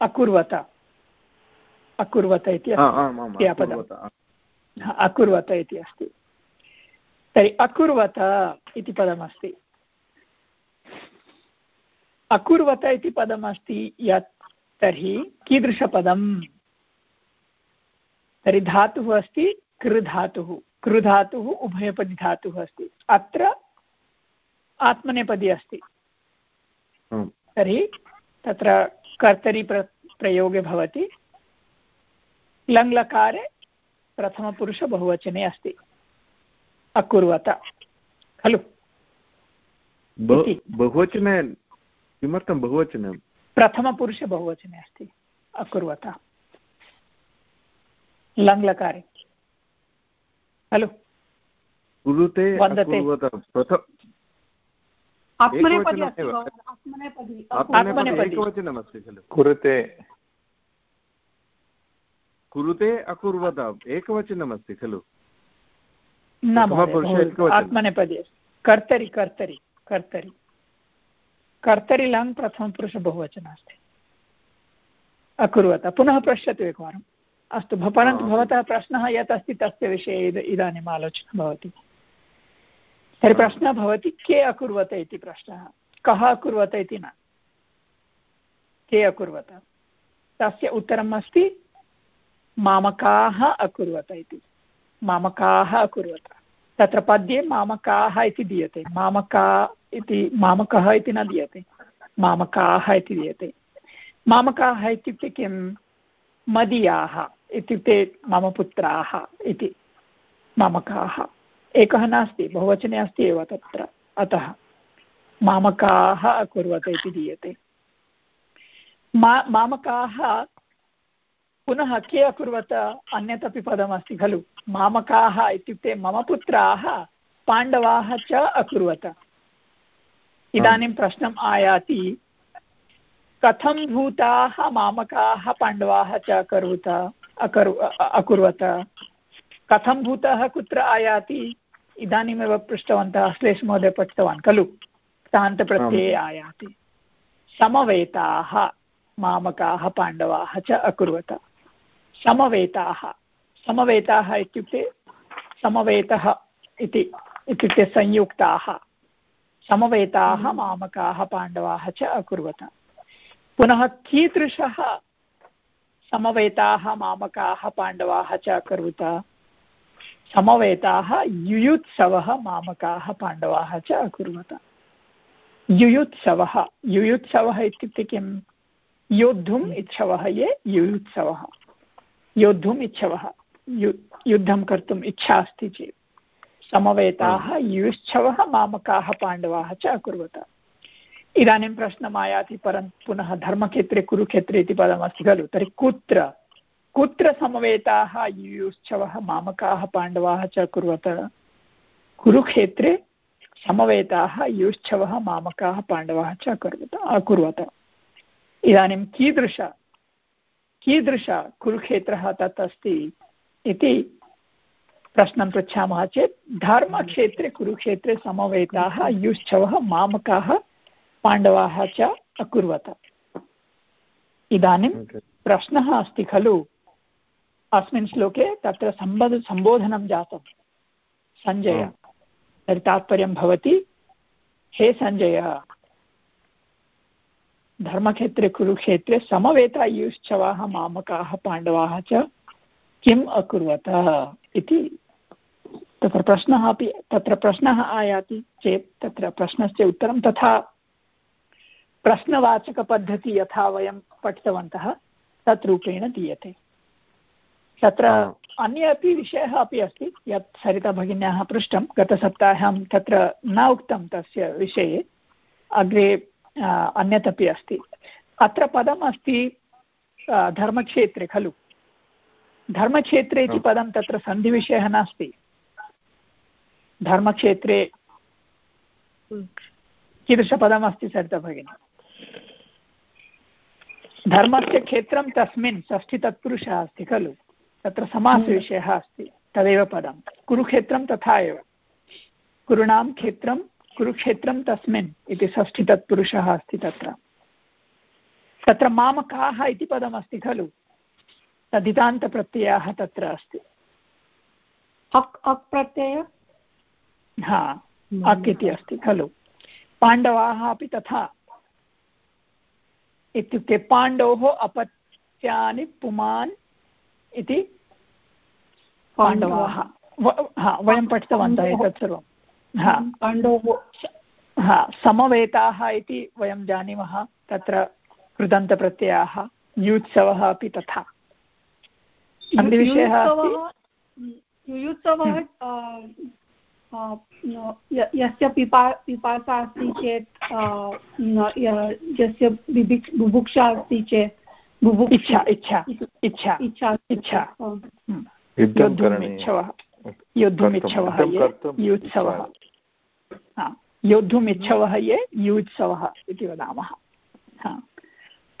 अकुर्वत। अकुर्वत इति क्रियापदम्। अकुर्वत इति अस्ति। तर्हि अकुर्वत इति पदमस्ति। अकुर्वत इति पदमस्ति यत् तर्हि कीदृशपदम् तर्हि धातुः अस्ति कृधातुः। कृधातुः उभयपदि धातुः अस्ति। अत्र आत्मनेपदी अस्ति। तर्हि तत्र कर्तरि प्र प्रयोगे भवति। लङ्लकारे प्रथमपुरुषबहुवचने अस्ति। अकुर्वत। खलु? बहुवचने किमर्थं बहुवचनं? प्रथमपुरुषे बहुवचने अस्ति। अकुर्वत। लङ्लकारे। खलु? कुरुते वदते एकवचनमस्ति खलु। कुरुते अकुर्वत एकवचनमस्ति खलु? आत्मनेपदी। कर्तरि कर्तरि कर्तरि। कर्तरि लङ् प्रथमपुरुष बहुवचनम् अस्ति अकुर्वत। पुनः पश्यतु एकवारम्। अस्तु परन्तु भवतः प्रश्नः यत् अस्ति तस्य विषये इदानीम् आलोचना भवति। तर्हि प्रश्नः भवति के अकुर्वत इति प्रश्नः। कः अकुर्वत इति न। के अकुर्वत। तस्य उत्तरम् अस्ति मामकाः अकुर्वत इति। मामकाः अकुर्वत। तत्र पद्ये मामकाः इति दीयते। मामका इति, मामकः इति न दीयते। मामकाः इति दीयते। मामकाः इत्युक्ते किं? मदीयाः इत्युक्ते मम पुत्राः इति। मामकाः। एकः नास्ति, बहुवचने अस्ति एव तत्र। अतः मामकाः अकुर्वत इति दीयते। मा, मामकाः पुनः के अकुर्वत अन्यत् अपि पदमस्ति खलु। मामकाः इत्युक्ते मम पुत्राः पाण्डवाः च अकुर्वत। इदानीं प्रश्नम् आयाति कथं भूताः मामकाः पाण्डवाः च अकरुत अकरु अकुर्वत? कथं भूतः कुत्र आयाति? इदानीमेव पृष्टवन्तः अश्लेषमहोदय पठितवान् खलु। तान्तप्रत्यये आयाति। समवेताः मामकाः पाण्डवाः च अकुर्वत। समवेताः। समवेताः इत्युक्ते समवेतः इति इत्युक्ते संयुक्ताः। समवेताः हम्म। मामकाः पाण्डवाः च अकुर्वत। पुनः कीदृशः समवेताः मामकाः पाण्डवाः च अकुर्वत? समवेताः युयुत्सवः मामकाः पाण्डवाः च अकुर्वत। युयुत्सवः युयुत्सवः इत्युक्ते किं योद्धुम् इच्छवः ये युयुत्सवः। योद्धुम् इच्छवः। यु युद्धं कर्तुम् इच्छा अस्ति चेत्। समवेताः युश्छवः मामकाः पाण्डवाः च अकुर्वत। इदानीं प्रश्नम् आयाति परन्तु पुनः धर्मक्षेत्रे कुरुक्षेत्रे इति पदमस्ति खलु। तर्हि कुत्र? कुत्र समवेताः युयुश्छवः मामकाः पाण्डवाः च अकुर्वत? कुरुक्षेत्रे समवेताः युश्छवः मामकाः पाण्डवाः च अकुर्वत अकुर्वत। इदानीं कीदृश कीदृश कुरुक्षेत्रः तत् अस्ति इति प्रश्नं पृच्छामः चेत् धर्मक्षेत्रे कुरुक्षेत्रे समवेताः युश्चवः मामकाः पाण्डवाः च अकुर्वत। इदानीं प्रश्नः अस्ति खलु। अस्मिन् श्लोके तत्र सम्बोध सम्बोधनं जातं। सञ्जय तर्हि तात्पर्यं भवति हे सञ्जय धर्मक्षेत्रे कुरुक्षेत्रे समवेतायुश्चवाः मामकाः पाण्डवाः च किम् अकुर्वत इति तत्र प्रश्नः अपि तत्र प्रश्नः आयाति चेत् तत्र प्रश्नस्य उत्तरं तथा प्रश्नवाचकपद्धति यथा वयं पठितवन्तः तत् रूपेण दीयते। तत्र अन्य अपि विषयः अपि अस्ति यत् सरिता भगिन्याः पृष्टं गतसप्ताहे अहं तत्र न उक्तं तस्य विषये अग्रे अन्यत् अपि अस्ति। अत्र पदम् अस्ति धर्मक्षेत्रे खलु। धर्मक्षेत्रे इति पदं तत्र सन्धिविषयः नास्ति। धर्मक्षेत्रे कीदृशपदमस्ति सरिता भगिनी? धर्मस्य क्षेत्रं तस्मिन् षष्ठी तत्पुरुषः अस्ति खलु। तत्र समासविषयः अस्ति तदेव पदं। कुरुक्षेत्रं तथा एव। कुरूणां क्षेत्रं कुरुक्षेत्रं तस्मिन् इति षष्ठी तत्पुरुषः अस्ति तत्र। तत्र मामकाः इति पदमस्ति खलु। तदितान्तप्रत्ययः तत्र अस्ति। अक् अक् प्रत्यय? हा अक् इति अस्ति खलु। पाण्डवाः अपि तथा। इत्युक्ते पाण्डोः अपत्यानि पुमान् इति पाण्डवाः। हा वयं पठितवन्तः एतत् सर्वं हा। पाण्डोः हा समवेताः इति वयं जानीमः तत्र कृदन्तप्रत्ययाः युत्सवः अपि तथा। अन्यविषयः युयुत्सवः यस्य पिपा पिपासा अस्ति चेत् यस्य बुभुक्षा अस्ति चेत् इच्छा इच्छा इच्छा इच्छा इच्छा। योद्धुमिच्छवः ये युत्सवः। योद्धुमिच्छवः ये युत्सवः इति वदामः।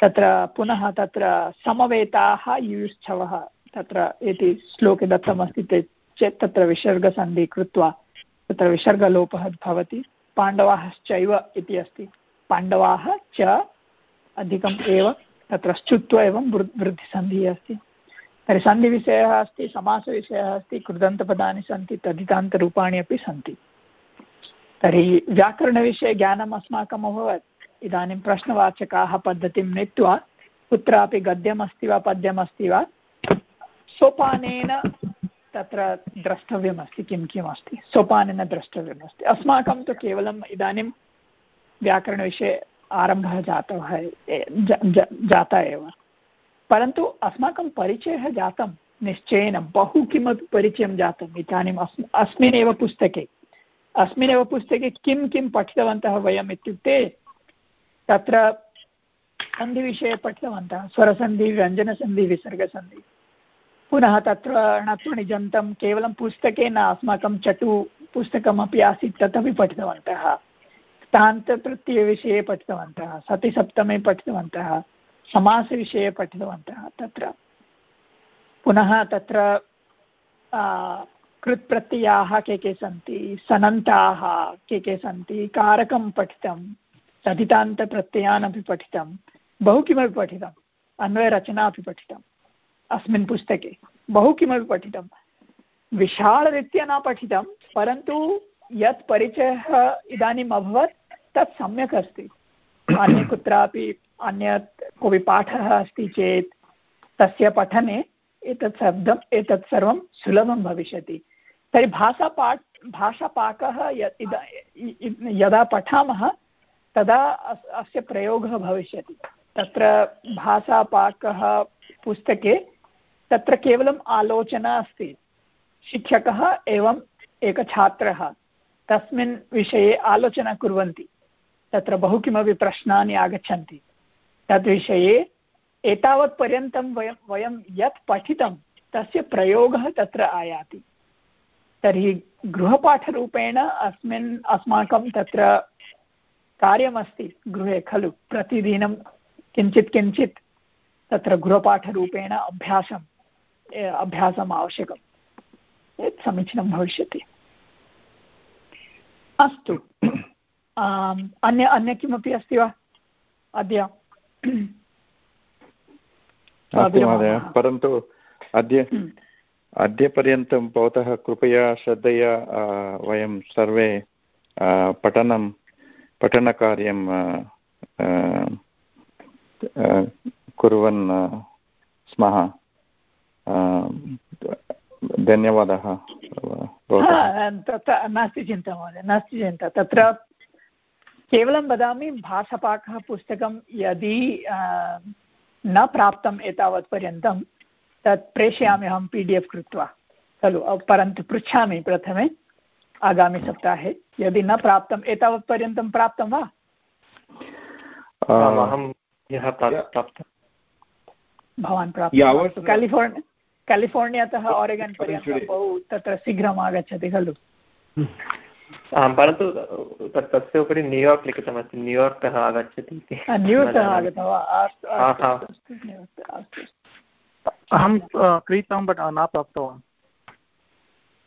तत्र पुनः तत्र समवेताः युयुच्छवः तत्र इति श्लोके दत्तमस्ति चेत् तत्र विसर्गसन्धि कृत्वा तत्र विसर्गलोपः भवति। पाण्डवाश्चैव इति अस्ति। पाण्डवाः च अधिकम् एव तत्र श्चुत्व एवं वृद्धिसन्धिः अस्ति। तर्हि सन्धिविषयः अस्ति, समासविषयः अस्ति, कृदन्तपदानि सन्ति, तदितान्तरूपाणि अपि सन्ति। तर्हि व्याकरणविषये ज्ञानम् अस्माकम् अभवत् इदानीं प्रश्नवाचकाः पद्धतिं नीत्वा, कुत्रापि गद्यमस्ति वा पद्यमस्ति वा, सोपानेन तत्र द्रष्टव्यमस्ति, किं किम् अस्ति सोपानेन द्रष्टव्यमस्ति। अस्माकं तु केवलम् इदानीं व्याकरणविषये आरम्भः जातः जाता एव। परन्तु अस्माकं परिचयः जातं, निश्चयेन बहु किमपि परिचयं जातम् इदानीम् अस् अस्मिन्नेव पुस्तके। अस्मिन्नेव पुस्तके किं किं पठितवन्तः वयम् इत्युक्ते तत्र सन्धिविषये पठितवन्तः, स्वरसन्धि, व्यञ्जनसन्धि, विसर्गसन्धि। पुनः तत्र णत्वनिजन्तं केवलं पुस्तके न, अस्माकं चटु पुस्तकमपि आसीत्, तदपि पठितवन्तः। तान्तप्रत्ययविषये पठितवन्तः, सतिसप्तमे पठितवन्तः। समासविषये पठितवन्तः तत्र। पुनः तत्र कृत्प्रत्ययाः के के सन्ति, सनन्ताः के के सन्ति, कारकं पठितं सतितान्तप्रत्ययान् पठितं, बहु किमपि पठितम् अन्वयरचना अपि पठितम् अस्मिन् पुस्तके बहु किमपि पठितं। विशालरीत्या न पठितं, परन्तु यत् परिचयः इदानीम् अभवत्, तत् सम्यक् अस्ति। अन्य कुत्रापि अन्यत् कोऽपि पाठः अस्ति चेत् तस्य पठने एतत् शब्दम्, एतत् सर्वं सुलभं भविष्यति। तर्हि भाषापाठ, भाषापाकः यदा पठामः, तदा अस्य प्रयोगः भविष्यति। तत्र भाषापाकः पुस्तके तत्र केवलम् आलोचना अस्ति। शिक्षकः एवम् एकः छात्रः। तस्मिन् विषये आलोचना कुर्वन्ति। तत्र बहु किमपि प्रश्नानि आगच्छन्ति। तद्विषये एतावत्पर्यन्तं वयं वयं यत् पठितं, तस्य प्रयोगः तत्र आयाति। तर्हि गृहपाठरूपेण अस्मिन्, अस्माकं तत्र कार्यमस्ति गृहे, खलु? प्रतिदिनं किञ्चित् किञ्चित् तत्र गृहपाठरूपेण अभ्यासं अभ्यासम् आवश्यकं यत् समीचीनं भविष्यति। अस्तु। अन्य अन्य किमपि अस्ति वा? अद्य महोदय परन्तु अद्य हम्म। अद्यपर्यन्तं भवतः कृपया श्रद्धया वयं सर्वे पठनं पठनकार्यं कुर्वन् स्मः। धन्यवादः तत्र नास्ति चिन्ता महोदय नास्ति चिन्ता। तत्र केवलं वदामि भाषपाकः पुस्तकं यदि न प्राप्तम् एतावत् पर्यन्तं तत् प्रेषयामि अहं पी डि एफ् कृत्वा। खलु परन्तु पृच्छामि प्रथमे आगामिसप्ताहे यदि न प्राप्तम् एतावत् पर्यन्तं प्राप्तं वा? भवान् प्राप्तं केलिफोर्निया केलिफोर्नियातः ओरेगन् पर्यन्तं बहु तत्र शीघ्रम् आगच्छति खलु आं परन्तु तत् तस्य उपरि न्यूयार्क् लिखितमस्ति। न्यूयार्क्तः आगच्छति इति। न्यूयार्क्तः आगतः वा? अहं क्रीतं बट् न प्राप्तवान्।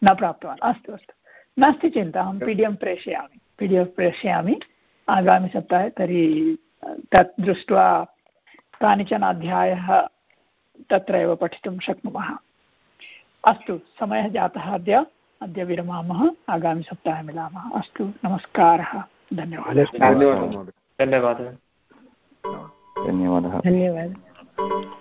न प्राप्तवान्। अस्तु अस्तु। नास्ति चिन्ता अहं पी डि एफ् प्रेषयामि। पी डि एफ् प्रेषयामि। आगामिसप्ताहे तर्हि तत् दृष्ट्वा कानिचन अध्यायः तत्र एव पठितुं शक्नुमः। अस्तु समयः जातः अद्य। अद्य विरमामः आगामिसप्ताहे मिलामः। अस्तु नमस्कारः। धन्यवादः। धन्यवादः। धन्यवादः। धन्यवादः।